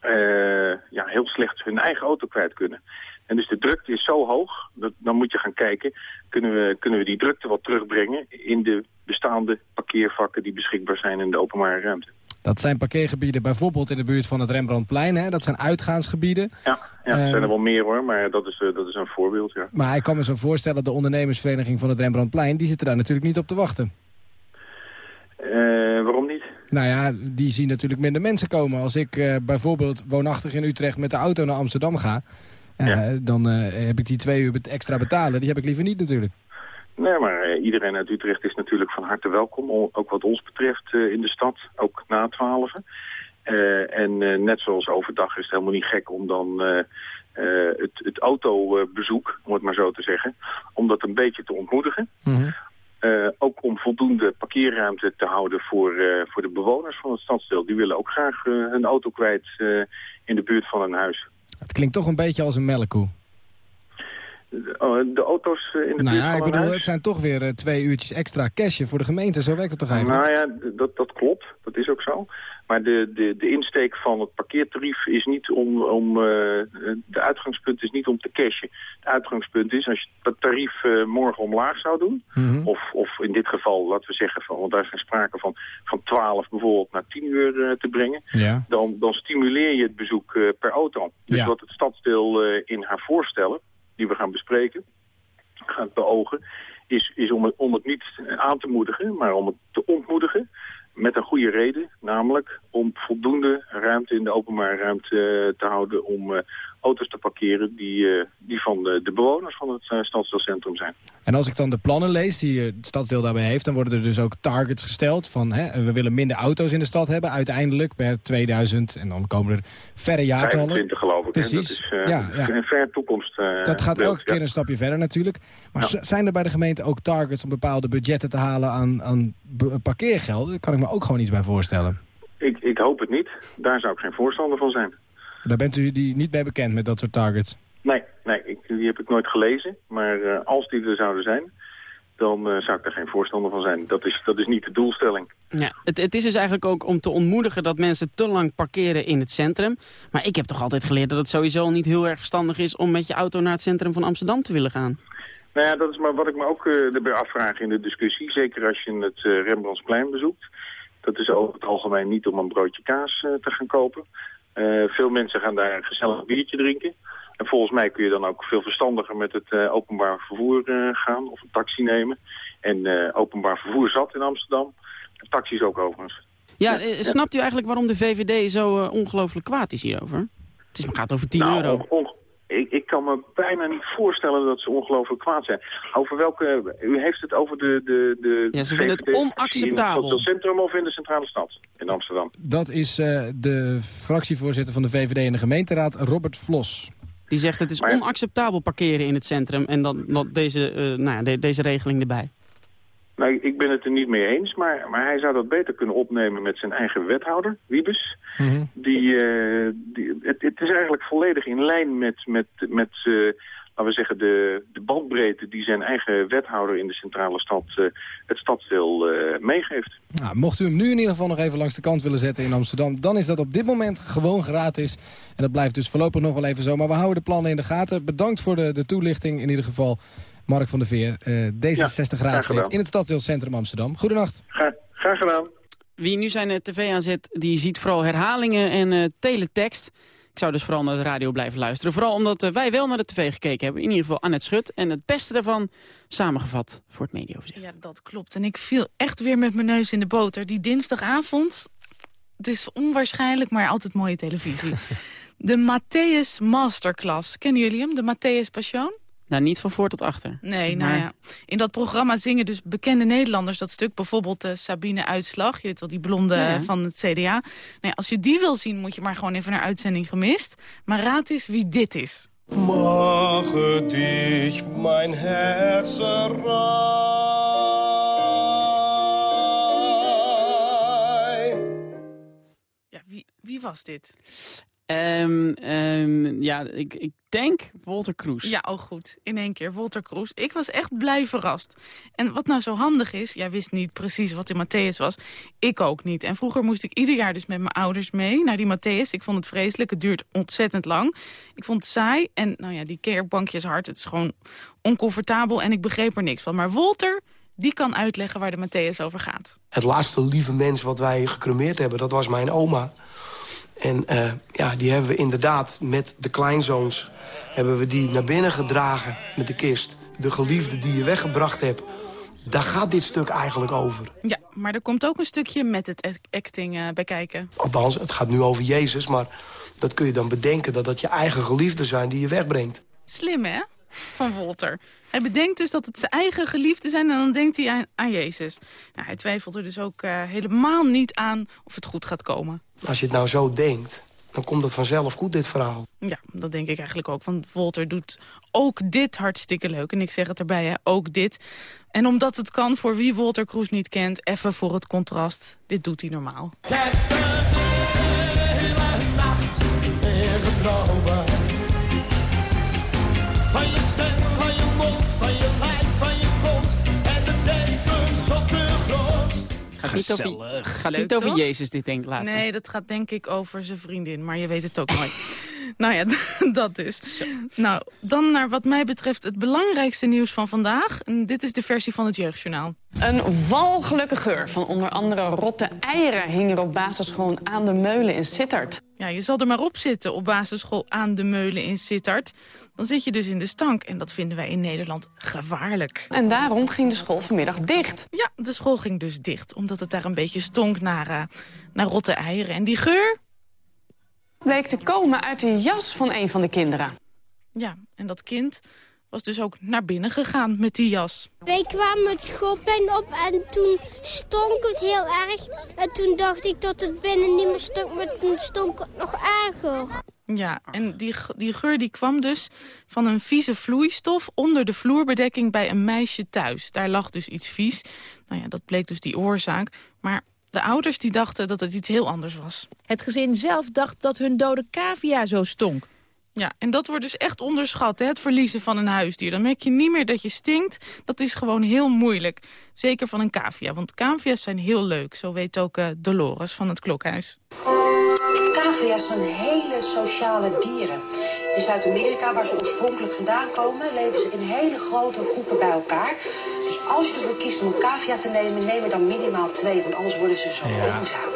E: eh, ja, heel slecht hun eigen auto kwijt kunnen. En dus de drukte is zo hoog, dat, dan moet je gaan kijken, kunnen we, kunnen we die drukte wat terugbrengen in de bestaande parkeervakken die beschikbaar zijn in de openbare ruimte.
C: Dat zijn parkeergebieden bijvoorbeeld in de buurt van het Rembrandtplein. Hè? Dat zijn uitgaansgebieden.
E: Ja, ja er
C: Eh,
E: zijn er wel meer hoor, maar dat is, eh, dat is een voorbeeld, ja.
C: Maar ik kan me zo voorstellen, de ondernemersvereniging van het Rembrandtplein... die zitten daar natuurlijk niet op te wachten.
E: Eh, waarom niet?
C: Nou ja, die zien natuurlijk minder mensen komen. Als ik eh, bijvoorbeeld woonachtig in Utrecht met de auto naar Amsterdam ga... eh, dan eh, heb ik die twee uur extra betalen. Die heb ik liever niet natuurlijk.
E: Nee, maar eh, iedereen uit Utrecht is natuurlijk van harte welkom. Ook wat ons betreft eh, in de stad, ook na twaalfen. Eh, en net zoals overdag is het helemaal niet gek om dan het, het autobezoek, om het maar zo te zeggen, om dat een beetje te ontmoedigen. Eh, ook om voldoende parkeerruimte te houden voor, voor de bewoners van het stadsdeel. Die willen ook graag hun auto kwijt in de buurt van hun huis.
C: Het klinkt toch een beetje als een melkkoe.
E: De, de auto's eh, in de
C: Nou
E: buurt
C: ja,
E: van
C: ik bedoel,
E: huis?
C: het zijn toch weer eh, twee uurtjes extra cashje voor de gemeente. Zo werkt het toch eigenlijk?
E: Nou ja, dat, dat klopt. Dat is ook zo. Maar de, de, de insteek van het parkeertarief is niet om... om eh, de uitgangspunt is niet om te cashen. Het uitgangspunt is als je dat tarief morgen omlaag zou doen...
C: Mhm.
E: of, of in dit geval, laten we zeggen, van, want daar is geen sprake van... van 12 bijvoorbeeld naar 10 uur te brengen...
C: Ja.
E: Dan, dan stimuleer je het bezoek per auto. Dus
C: Ja.
E: wat het stadsdeel in haar voorstellen, die we gaan bespreken... gaat beogen, is, is om, het, om het niet aan te moedigen, maar om het te ontmoedigen met een goede reden. Namelijk om voldoende ruimte in de openbare ruimte eh, te houden om eh, auto's te parkeren die, eh, die van de, de bewoners van het uh, stadsdeelcentrum zijn.
C: En als ik dan de plannen lees die eh, het stadsdeel daarbij heeft... dan worden er dus ook targets gesteld van... Hè, we willen minder auto's in de stad hebben uiteindelijk per 2000. En dan komen er verre jaartallen.
E: 25 geloof ik.
C: Precies.
E: Hè? Dat is eh,
C: Ja, ja.
E: een ver toekomst. eh,
C: Dat gaat
E: beeld,
C: elke keer
E: ja.
C: een stapje verder natuurlijk. Maar zijn er bij de gemeente ook targets om bepaalde budgetten te halen aan, aan parkeergelden? Daar kan ik me ook gewoon iets bij voorstellen.
E: Ik, ik hoop het niet. Daar zou ik geen voorstander van zijn.
C: Daar bent u die niet mee bekend met dat soort targets?
E: Nee, nee ik, die heb ik nooit gelezen. Maar eh, als die er zouden zijn, dan eh, zou ik daar geen voorstander van zijn. Dat is, dat is niet de doelstelling.
D: Ja, het, het is dus eigenlijk ook om te ontmoedigen dat mensen te lang parkeren in het centrum. Maar ik heb toch altijd geleerd dat het sowieso niet heel erg verstandig is... om met je auto naar het centrum van Amsterdam te willen gaan.
E: Nou ja, dat is maar wat ik me ook uh, erbij afvraag in de discussie. Zeker als je het uh, Rembrandtsplein bezoekt. Dat is over het algemeen niet om een broodje kaas uh, te gaan kopen. Veel mensen gaan daar een gezellig biertje drinken. En volgens mij kun je dan ook veel verstandiger met het openbaar vervoer gaan of een taxi nemen. En openbaar vervoer zat in Amsterdam. Taxis ook overigens.
D: Ja, snapt u eigenlijk waarom de VVD zo ongelooflijk kwaad is hierover? Het is, gaat over 10
E: nou,
D: euro.
E: On, on, ik, ik, kan me bijna niet voorstellen dat ze ongelooflijk kwaad zijn. Over welke... U heeft het over de... de, de
D: ja, ze vinden het onacceptabel.
E: In het centrum of in de centrale stad in Amsterdam?
C: Dat is uh, de fractievoorzitter van de VVD in de gemeenteraad, Robert Vlos.
D: Die zegt het is maar, onacceptabel parkeren in het centrum en dan, dan deze, uh, nou ja, de, deze regeling erbij.
E: Nou, ik ben het er niet mee eens, maar, maar hij zou dat beter kunnen opnemen met zijn eigen wethouder, Wiebes. Mm -hmm. die, uh, die, het, het, is eigenlijk volledig in lijn met, met, met uh, laten we zeggen, de, de bandbreedte die zijn eigen wethouder in de centrale stad, uh, het stadsdeel meegeeft.
C: Nou, mocht u hem nu in ieder geval nog even langs de kant willen zetten in Amsterdam, dan is dat op dit moment gewoon gratis. En dat blijft dus voorlopig nog wel even zo, maar we houden de plannen in de gaten. Bedankt voor de, de toelichting in ieder geval. Mark van der Veer, uh, D66 ja, raadslid in het stadsdeelcentrum Amsterdam. Goedenacht.
E: Graag, graag gedaan.
D: Wie nu zijn tv aanzet, die ziet vooral herhalingen en uh, teletext. Ik zou dus vooral naar de radio blijven luisteren. Vooral omdat uh, wij wel naar de tv gekeken hebben. In ieder geval Annette Schut. En het beste daarvan samengevat voor het mediaoverzicht.
M: Ja, dat klopt. En ik viel echt weer met mijn neus in de boter. Die dinsdagavond, het is onwaarschijnlijk, maar altijd mooie televisie. *laughs* de Matthäus Masterclass. Kennen jullie hem? De Matthäus Passion?
D: Nou, niet van voor tot achter.
M: Nee, nou ja. In dat programma zingen dus bekende Nederlanders dat stuk. Bijvoorbeeld uh, Sabine Uitslag, je weet wel, die blonde ja. van het CDA. Nou als je die wil zien, moet je maar gewoon even naar uitzending gemist. Maar raad eens wie dit is.
O: Mache dich mijn Herz
M: Ja, wie, wie was dit?
D: Um, um, ja, ik, ik denk Walter Kroes.
M: Ja, oh goed. In één keer, Walter Kroes. Ik was echt blij verrast. En wat nou zo handig is, jij wist niet precies wat in Matthäus was. Ik ook niet. En vroeger moest ik ieder jaar dus met mijn ouders mee naar die Matthäus. Ik vond het vreselijk. Het duurt ontzettend lang. Ik vond het saai. En nou ja, die kerkbankjes hard. Het is gewoon oncomfortabel en ik begreep er niks van. Maar Walter, die kan uitleggen waar de Matthäus over gaat.
O: Het laatste lieve mens wat wij gecremeerd hebben, dat was mijn oma. En uh, ja, die hebben we inderdaad met de kleinzoons... hebben we die naar binnen gedragen met de kist. De geliefde die je weggebracht hebt. Daar gaat dit stuk eigenlijk over.
M: Ja, maar er komt ook een stukje met het acting uh, bij kijken.
O: Althans, het gaat nu over Jezus, maar dat kun je dan bedenken... dat dat je eigen geliefden zijn die je wegbrengt.
M: Slim, hè? Van Walter. Hij bedenkt dus dat het zijn eigen geliefden zijn en dan denkt hij aan, aan Jezus. Nou, hij twijfelt er dus ook uh, helemaal niet aan of het goed gaat komen.
O: Als je het nou zo denkt, dan komt dat vanzelf goed, dit verhaal.
M: Ja, dat denk ik eigenlijk ook. Want Walter doet ook dit hartstikke leuk. En ik zeg het erbij, hè, ook dit. En omdat het kan, voor wie Walter Kroes niet kent... even voor het contrast, dit doet hij normaal. Ik heb de hele nacht weer gedromen.
D: Van je stem, van je niet over, gaat
M: Leuk,
D: niet over
M: toch?
D: Jezus, dit denk ik laatst.
M: Nee, dat gaat denk ik over zijn vriendin, maar je weet het ook nooit. *laughs* nou ja, *laughs* dat dus. Nou, dan naar wat mij betreft het belangrijkste nieuws van vandaag. En dit is de versie van het Jeugdjournaal.
P: Een walgelijke geur van onder andere rotte eieren hing er op basisschool aan de Meulen in Sittard.
M: Ja, je zal er maar op zitten op basisschool aan de Meulen in Sittard. Dan zit je dus in de stank en dat vinden wij in Nederland gevaarlijk.
P: En daarom ging de school vanmiddag dicht.
M: Ja, de school ging dus dicht, omdat het daar een beetje stonk naar, uh, naar rotte eieren. En die geur...
P: Bleek te komen uit de jas van een van de kinderen.
M: Ja, en dat kind was dus ook naar binnen gegaan met die jas.
Q: Wij kwamen het schoolplein op en toen stonk het heel erg. En toen dacht ik dat het binnen niet meer stonk, maar toen stonk het nog erger.
M: Ja, en die, die geur die kwam dus van een vieze vloeistof onder de vloerbedekking bij een meisje thuis. Daar lag dus iets vies. Nou ja, dat bleek dus die oorzaak. Maar De ouders die dachten dat het iets heel anders was.
R: Het gezin zelf dacht dat hun dode cavia zo stonk.
M: Ja, en dat wordt dus echt onderschat, hè, het verliezen van een huisdier. Dan merk je niet meer dat je stinkt. Dat is gewoon heel moeilijk. Zeker van een cavia, want cavia's zijn heel leuk. Zo weet ook uh, Dolores van het Klokhuis.
S: Cavia's zijn hele sociale dieren. In Zuid-Amerika, waar ze oorspronkelijk vandaan komen... leven ze in hele grote groepen bij elkaar. Dus als je ervoor kiest om een cavia te nemen... neem er dan minimaal twee, want anders worden ze zo
C: Ja.
S: eenzaam.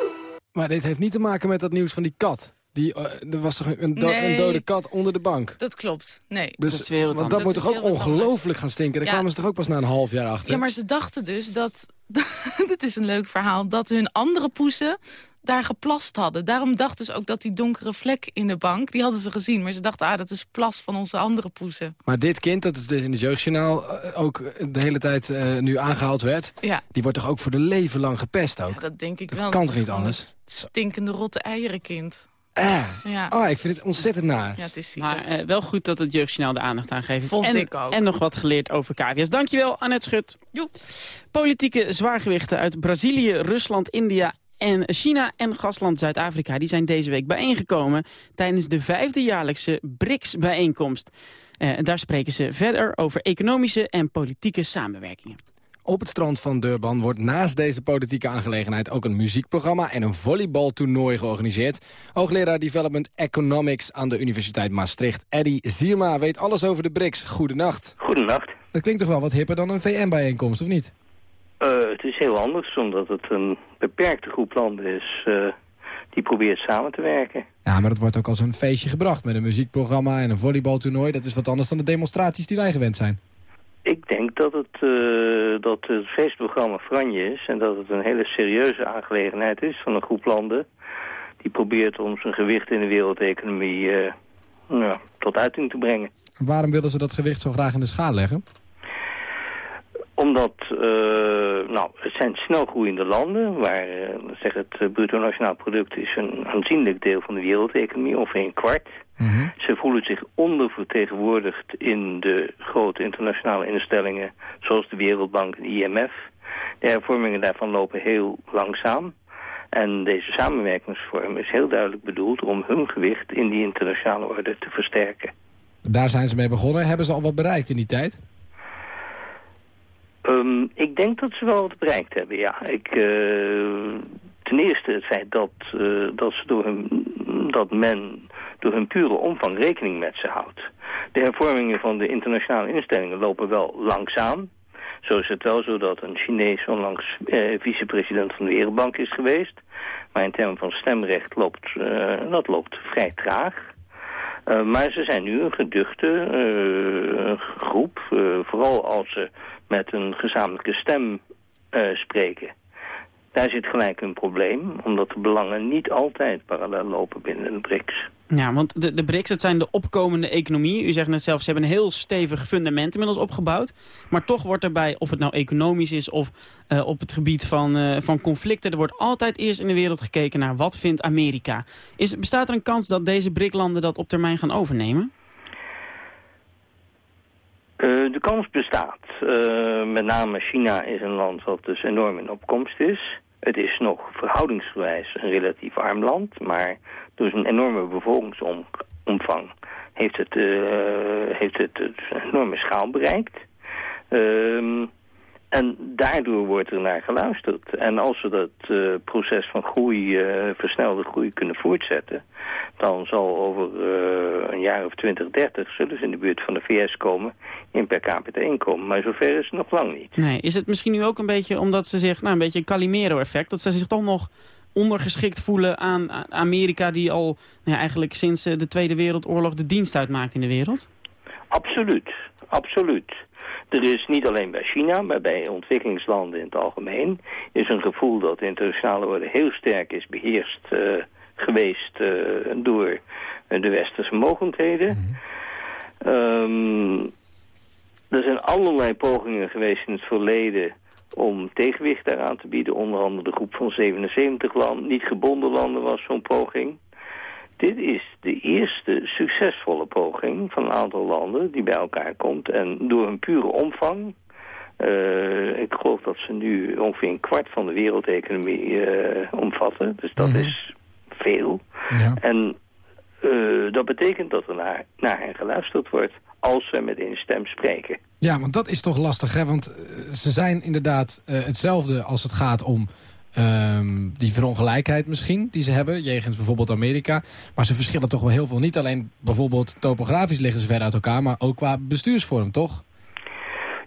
C: Maar dit heeft niet te maken met dat nieuws van die kat. Die, eh, er was toch een, do-
M: Nee.
C: een dode kat onder de bank?
M: Dat klopt, nee.
C: Dus, want dat, moet toch ook ongelooflijk gaan stinken? Daar
M: Ja.
C: kwamen ze toch ook pas na een half jaar achter?
M: Ja, maar ze dachten dus dat... *laughs* dit is een leuk verhaal. Dat hun andere poezen daar geplast hadden. Daarom dachten ze ook dat die donkere vlek in de bank... die hadden ze gezien. Maar ze dachten, ah, dat is plas van onze andere poezen.
C: Maar dit kind, dat dus in het jeugdjournaal eh, ook de hele tijd eh, nu aangehaald werd...
M: Ja.
C: die wordt toch ook voor de leven lang gepest ook?
M: Ja, dat denk ik
C: Dat
M: wel.
C: kan
M: Dat
C: toch
M: is
C: niet anders?
M: het Stinkende rotte eierenkind.
C: Eh.
M: Ja.
C: Oh, ik vind het ontzettend naar.
M: Ja, het is
D: Maar eh, wel goed dat het Jeugdjournaal de aandacht aan geeft.
M: Vond
D: en,
M: ik ook.
D: En nog wat geleerd over cavia's. Dankjewel, Annette Schut. Politieke zwaargewichten uit Brazilië, Rusland, India en China en gastland Zuid-Afrika... die zijn deze week bijeengekomen tijdens de vijfde jaarlijkse BRICS-bijeenkomst. Eh, daar spreken ze verder over economische en politieke samenwerkingen.
C: Op het strand van Durban wordt naast deze politieke aangelegenheid... ook een muziekprogramma en een volleybaltoernooi georganiseerd. Hoogleraar Development Economics aan de Universiteit Maastricht... Eddy Zierma weet alles over de BRICS. Goedenacht.
T: Goedenacht.
C: Dat klinkt toch wel wat hipper dan een VN-bijeenkomst, of niet?
T: Eh, het is heel anders, omdat het een beperkte groep landen is eh, die probeert samen te werken.
C: Ja, maar dat wordt ook als een feestje gebracht met een muziekprogramma en een volleybaltoernooi. Dat is wat anders dan de demonstraties die wij gewend zijn.
T: Ik denk dat het, eh, dat het feestprogramma franje is en dat het een hele serieuze aangelegenheid is van een groep landen die probeert om zijn gewicht in de wereldeconomie eh, nou, tot uiting te brengen.
C: Waarom willen ze dat gewicht zo graag in de schaal leggen?
T: Omdat, eh, nou, het zijn snel groeiende landen, waar zeg het bruto nationaal product is een aanzienlijk deel van de wereldeconomie, ongeveer een kwart. Ze voelen zich ondervertegenwoordigd in de grote internationale instellingen, zoals de Wereldbank en de IMF. De hervormingen daarvan lopen heel langzaam. En deze samenwerkingsvorm is heel duidelijk bedoeld om hun gewicht in die internationale orde te versterken.
C: Daar zijn ze mee begonnen. Hebben ze al wat bereikt in die tijd?
T: Ehm, ik denk dat ze wel wat bereikt hebben, ja. Ik, eh, ten eerste het feit dat, eh, dat, ze door hun, dat men door hun pure omvang rekening met ze houdt. De hervormingen van de internationale instellingen lopen wel langzaam. Zo is het wel zo dat een Chinees onlangs eh, vicepresident van de Wereldbank is geweest. Maar in termen van stemrecht loopt eh, dat loopt vrij traag. Uh, maar ze zijn nu een geduchte uh, groep, vooral als ze met een gezamenlijke stem spreken. Daar zit gelijk een probleem, omdat de belangen niet altijd parallel lopen binnen de BRICS.
D: Ja, want de, de BRICS, dat zijn de opkomende economieën. U zegt net zelf, ze hebben een heel stevig fundament inmiddels opgebouwd. Maar toch wordt erbij, of het nou economisch is of uh, op het gebied van, uh, van conflicten... er wordt altijd eerst in de wereld gekeken naar wat vindt Amerika. Is, bestaat er een kans dat deze BRIC-landen dat op termijn gaan overnemen?
T: Uh, de kans bestaat. met name China is een land wat dus enorm in opkomst is... Het is nog verhoudingsgewijs een relatief arm land, maar door zijn enorme bevolkingsomvang heeft het, uh, heeft het een enorme schaal bereikt. Uh, en daardoor wordt er naar geluisterd. En als we dat uh, proces van groei, uh, versnelde groei kunnen voortzetten... dan zal over uh, een jaar of 20, 30 zullen ze in de buurt van de VS komen... in per capita inkomen. Maar zover is het nog lang niet.
D: Nee, is het misschien nu ook een beetje omdat ze zich... nou, een beetje een Calimero-effect... dat ze zich toch nog ondergeschikt voelen aan Amerika... die al nou ja, eigenlijk sinds de Tweede Wereldoorlog de dienst uitmaakt in de wereld?
T: Absoluut, absoluut. Er is niet alleen bij China, maar bij ontwikkelingslanden in het algemeen... is een gevoel dat de internationale orde heel sterk is beheerst uh, geweest uh, door de westerse mogendheden. Mm -hmm. um, er zijn allerlei pogingen geweest in het verleden om tegenwicht daaraan te bieden. Onder andere de groep van 77 landen. Niet gebonden landen was zo'n poging. Dit is de eerste succesvolle poging van een aantal landen die bij elkaar komt. En door hun pure omvang Eh, ik geloof dat ze nu ongeveer een kwart van de wereldeconomie eh, omvatten. Dus dat is veel.
C: Ja.
T: En eh, dat betekent dat er naar, naar hen geluisterd wordt als ze met één stem spreken.
C: Ja, want dat is toch lastig, hè? Want ze zijn inderdaad hetzelfde als het gaat om ehm, die verongelijkheid misschien... die ze hebben, jegens bijvoorbeeld Amerika. Maar ze verschillen toch wel heel veel. Niet alleen bijvoorbeeld topografisch liggen ze ver uit elkaar... maar ook qua bestuursvorm, toch?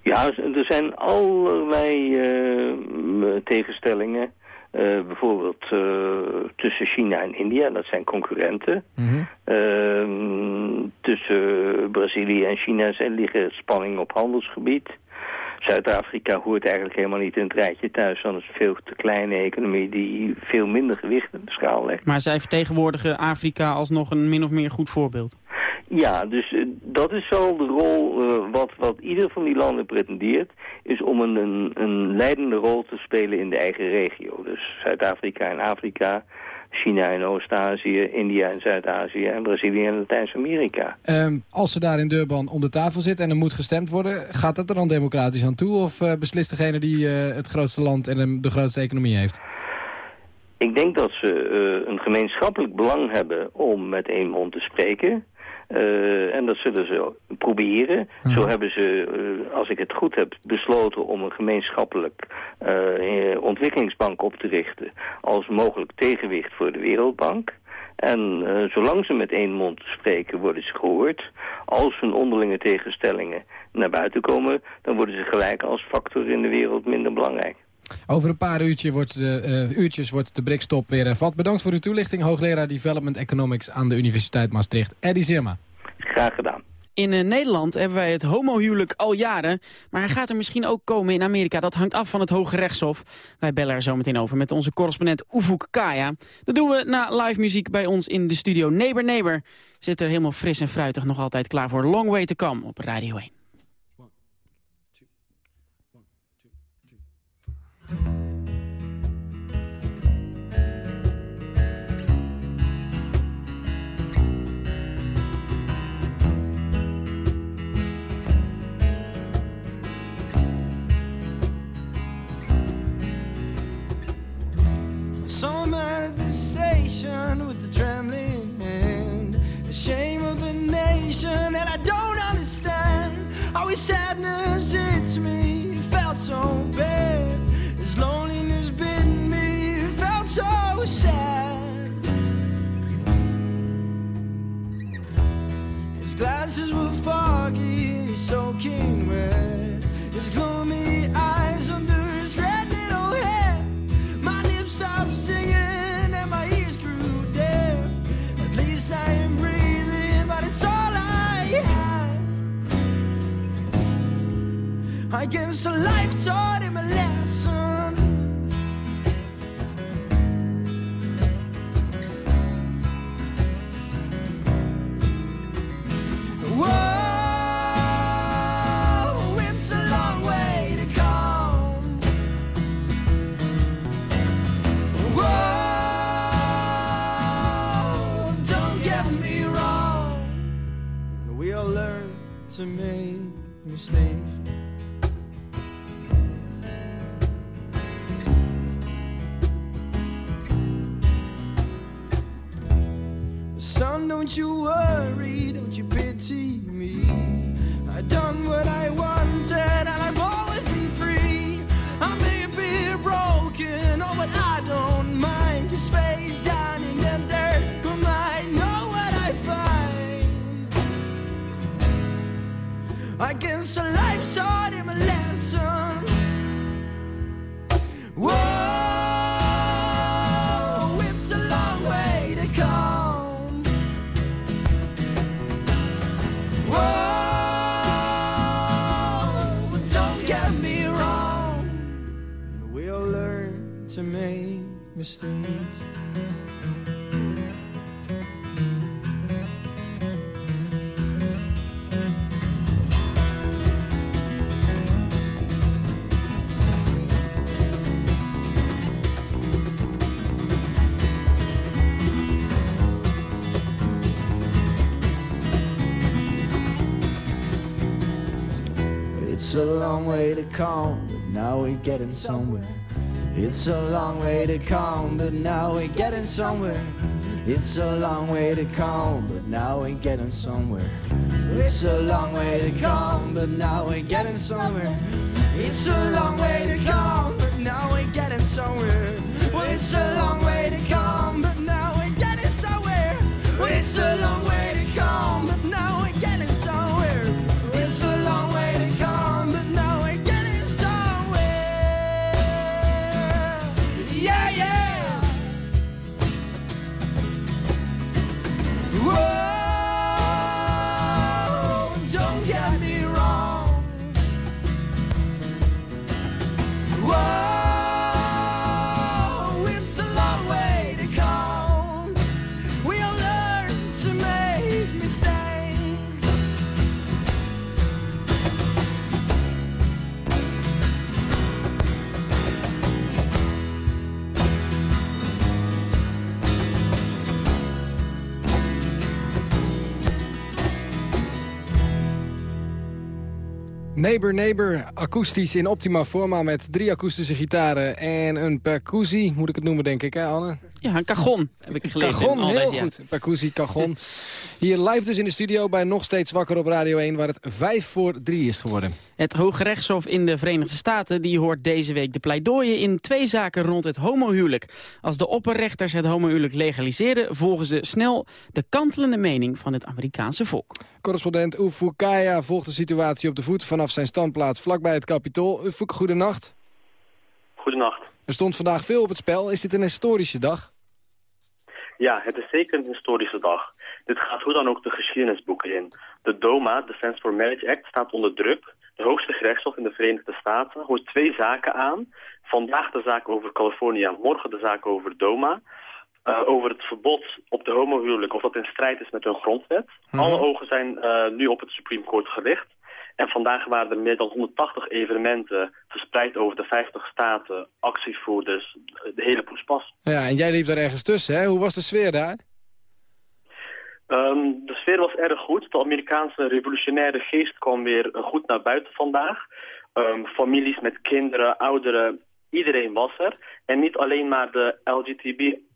T: Ja, er zijn allerlei eh, m- tegenstellingen. Eh, bijvoorbeeld eh, tussen China en India, dat zijn concurrenten. Ehm, tussen Brazilië en China zijn, liggen spanningen op handelsgebied. Zuid-Afrika hoort eigenlijk helemaal niet in het rijtje thuis, want het is een veel te kleine economie die veel minder gewicht op de schaal legt.
D: Maar zij vertegenwoordigen Afrika als nog een min of meer goed voorbeeld.
T: Ja, dus eh, dat is wel de rol eh, wat, wat ieder van die landen pretendeert, is om een, een, een leidende rol te spelen in de eigen regio. Dus Zuid-Afrika en Afrika, China en Oost-Azië, India en Zuid-Azië en Brazilië en Latijns-Amerika.
C: Ehm, als ze daar in Durban om de tafel zitten en er moet gestemd worden... gaat dat er dan democratisch aan toe? Of eh, beslist degene die eh, het grootste land en de, de grootste economie heeft?
T: Ik denk dat ze eh, een gemeenschappelijk belang hebben om met één mond te spreken. Eh, en dat zullen ze proberen. Zo hebben ze, eh, als ik het goed heb, besloten om een gemeenschappelijk eh, ontwikkelingsbank op te richten als mogelijk tegenwicht voor de Wereldbank. En zolang ze met één mond spreken, worden ze gehoord. Als hun onderlinge tegenstellingen naar buiten komen, dan worden ze gelijk als factor in de wereld minder belangrijk.
C: Over een paar uurtje wordt de, eh, uurtjes wordt de BRICS-top weer hervat. Bedankt voor uw toelichting, hoogleraar Development Economics aan de Universiteit Maastricht. Eddie Zirma.
T: Graag gedaan.
D: In eh, Nederland hebben wij het homohuwelijk al jaren. Maar hij gaat er misschien ook komen in Amerika. Dat hangt af van het Hoge Rechtshof. Wij bellen er zo meteen over met onze correspondent Oevoek Kaya. Dat doen we na live muziek bij ons in de studio. Neighbor Neighbor zit er helemaal fris en fruitig nog altijd klaar voor Long Way to Come op Radio 1.
N: Saw him at the station with the trembling hand. The shame of the nation that I don't understand. Always sadness hits me. It felt so bad. His loneliness bit me. It felt so sad. His glasses were foggy and he's soaking I guess life taught him a lesson. Long way to come, but now we're getting somewhere. It's a long way to come, but now we're getting somewhere. It's a long way to come, but now we're getting somewhere. It's a long way to come, but now we're getting somewhere. It's a long way to come, but now we're getting somewhere. It's a long way to come,
C: Neighbor Neighbor, akoestisch in optima forma met drie akoestische gitaren en een percussie, moet ik het noemen denk ik hè Anne?
D: Ja, een cajon heb ik gelezen.
C: Cajon,
D: in
C: heel
D: ja.
C: goed. Percussie, cajon. Hier live dus in de studio bij Nog Steeds Wakker op Radio 1... waar het 5 voor 3 is geworden.
D: Het Hoge Rechtshof in de Verenigde Staten die hoort deze week de pleidooien in twee zaken rond het homohuwelijk. Als de opperrechters het homohuwelijk legaliseren, volgen ze snel de kantelende mening van het Amerikaanse volk.
C: Correspondent Ufuk Kaya volgt de situatie op de voet vanaf zijn standplaats vlakbij het Capitool. Ufuk, goedenacht.
U: Goedenacht.
C: Er stond vandaag veel op het spel. Is dit een historische dag?
U: Ja, het is zeker een historische dag. Dit gaat hoe dan ook de geschiedenisboeken in. De DOMA, Defense for Marriage Act, staat onder druk. De hoogste gerechtshof in de Verenigde Staten hoort twee zaken aan. Vandaag de zaak over Californië, morgen de zaak over DOMA. Eh, over het verbod op de homohuwelijk, of dat in strijd is met hun grondwet. Alle ogen zijn eh, nu op het Supreme Court gericht. En vandaag waren er meer dan 180 evenementen verspreid over de 50 staten, actievoerders, de hele poespas.
C: Ja, en jij liep daar ergens tussen, hè? Hoe was de sfeer daar?
U: Ehm, de sfeer was erg goed. De Amerikaanse revolutionaire geest kwam weer goed naar buiten vandaag. Ehm, families met kinderen, ouderen, iedereen was er. En niet alleen maar de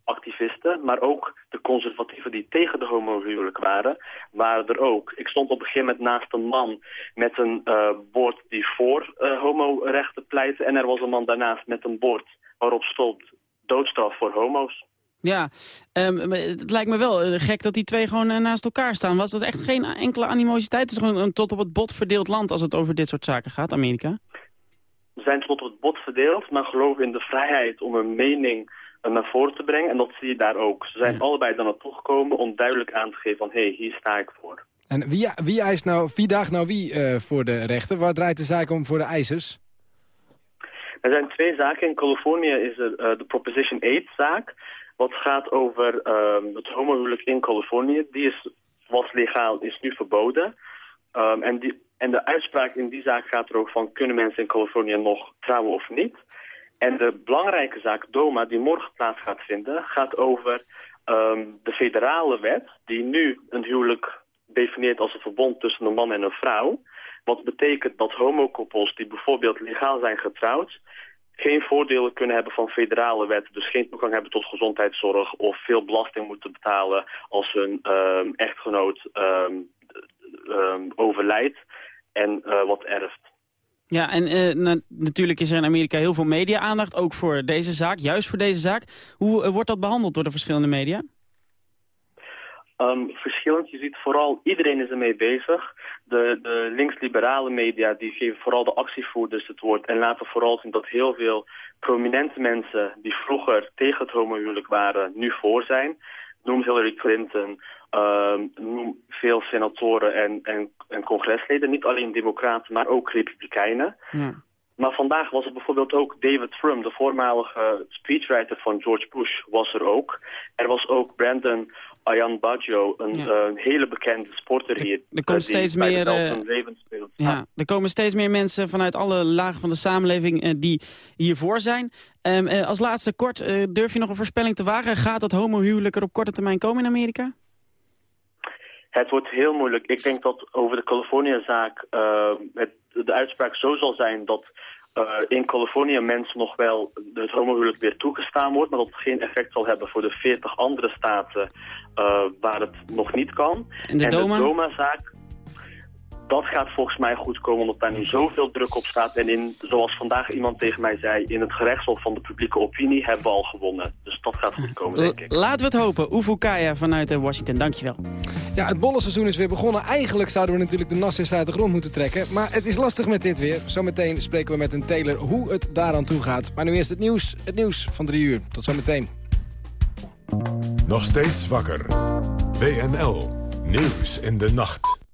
U: LGTB-activisten, maar ook de conservatieven die tegen de homohuwelijk waren, waren er ook. Ik stond op een gegeven moment naast een man met een eh, bord die voor uh, homorechten pleitte. En er was een man daarnaast met een bord waarop stond doodstraf voor homo's.
D: Ja, ehm, het lijkt me wel eh, gek dat die twee gewoon naast elkaar staan. Was dat echt geen enkele animositeit? Het is gewoon een tot op het bot verdeeld land als het over dit soort zaken gaat, Amerika?
U: We zijn tot op het bot verdeeld, maar geloven in de vrijheid om een mening naar voren te brengen. En dat zie je daar ook. Ze zijn allebei dan naartoe gekomen om duidelijk aan te geven van... hé, hey, hier sta ik voor.
C: En wie, wie, eist nou, wie daagt nou wie eh, voor de rechter? Waar draait de zaak om voor de eisers?
U: Er zijn twee zaken. In Californië is er eh, de Proposition 8-zaak. Wat gaat over ehm, het homohuwelijk in Californië. Die is, was legaal, is nu verboden. Ehm, en, die, en de uitspraak in die zaak gaat er ook van... kunnen mensen in Californië nog trouwen of niet? En de belangrijke zaak, DOMA, die morgen plaats gaat vinden... gaat over ehm, de federale wet... die nu een huwelijk definieert als een verbond tussen een man en een vrouw... Wat betekent dat homokoppels die bijvoorbeeld legaal zijn getrouwd... geen voordelen kunnen hebben van federale wetten. Dus geen toegang hebben tot gezondheidszorg... of veel belasting moeten betalen als hun ehm, echtgenoot ehm, overlijdt en eh, wat erft.
D: Ja, en eh, na- natuurlijk is er in Amerika heel veel media-aandacht, ook voor deze zaak, juist voor deze zaak. Hoe eh, wordt dat behandeld door de verschillende media?
U: Um, verschillend. Je ziet vooral, iedereen is ermee bezig. De, de links-liberale media die geven vooral de actievoerders het woord... en laten vooral zien dat heel veel prominente mensen... die vroeger tegen het homohuwelijk waren, nu voor zijn. Noem Hillary Clinton, noem veel senatoren en, en, en congresleden. Niet alleen democraten, maar ook republikeinen.
D: Ja.
U: Maar vandaag was er bijvoorbeeld ook David Frum, de voormalige speechwriter van George Bush, was er ook. Er was ook Brandon Ayan Baggio, een,
D: Ja.
U: eh, een hele bekende sporter hier.
D: er komt
U: eh, die
D: steeds meer,
U: speelt.
D: Ja, er komen steeds meer mensen vanuit alle lagen van de samenleving eh, die hiervoor zijn. Ehm, eh, als laatste kort, durf je nog een voorspelling te wagen? Gaat dat homohuwelijk er op korte termijn komen in Amerika?
U: Het wordt heel moeilijk. Ik denk dat over de Californië-zaak... eh, de uitspraak zo zal zijn dat eh, in Californië mensen nog wel het homohuwelijk weer toegestaan wordt, maar dat het geen effect zal hebben voor de 40 andere staten eh, waar het nog niet kan.
D: En de DOMA?
U: DOMA-zaak, dat gaat volgens mij goed komen, omdat daar nu zoveel druk op staat. En in, zoals vandaag iemand tegen mij zei, in het gerechtshof van de publieke opinie hebben we al gewonnen. Dus dat gaat goed komen, denk ik.
D: Laten we het hopen. Oefu Kaya vanuit eh, Washington, dankjewel.
C: Ja, het bollenseizoen is weer begonnen. Eigenlijk zouden we natuurlijk de nassers uit de grond moeten trekken. Maar het is lastig met dit weer. Zometeen spreken we met een teler hoe het daaraan toe gaat. Maar nu eerst het nieuws. Het nieuws van drie uur. Tot zometeen.
B: Nog steeds wakker. WNL. Nieuws in de nacht.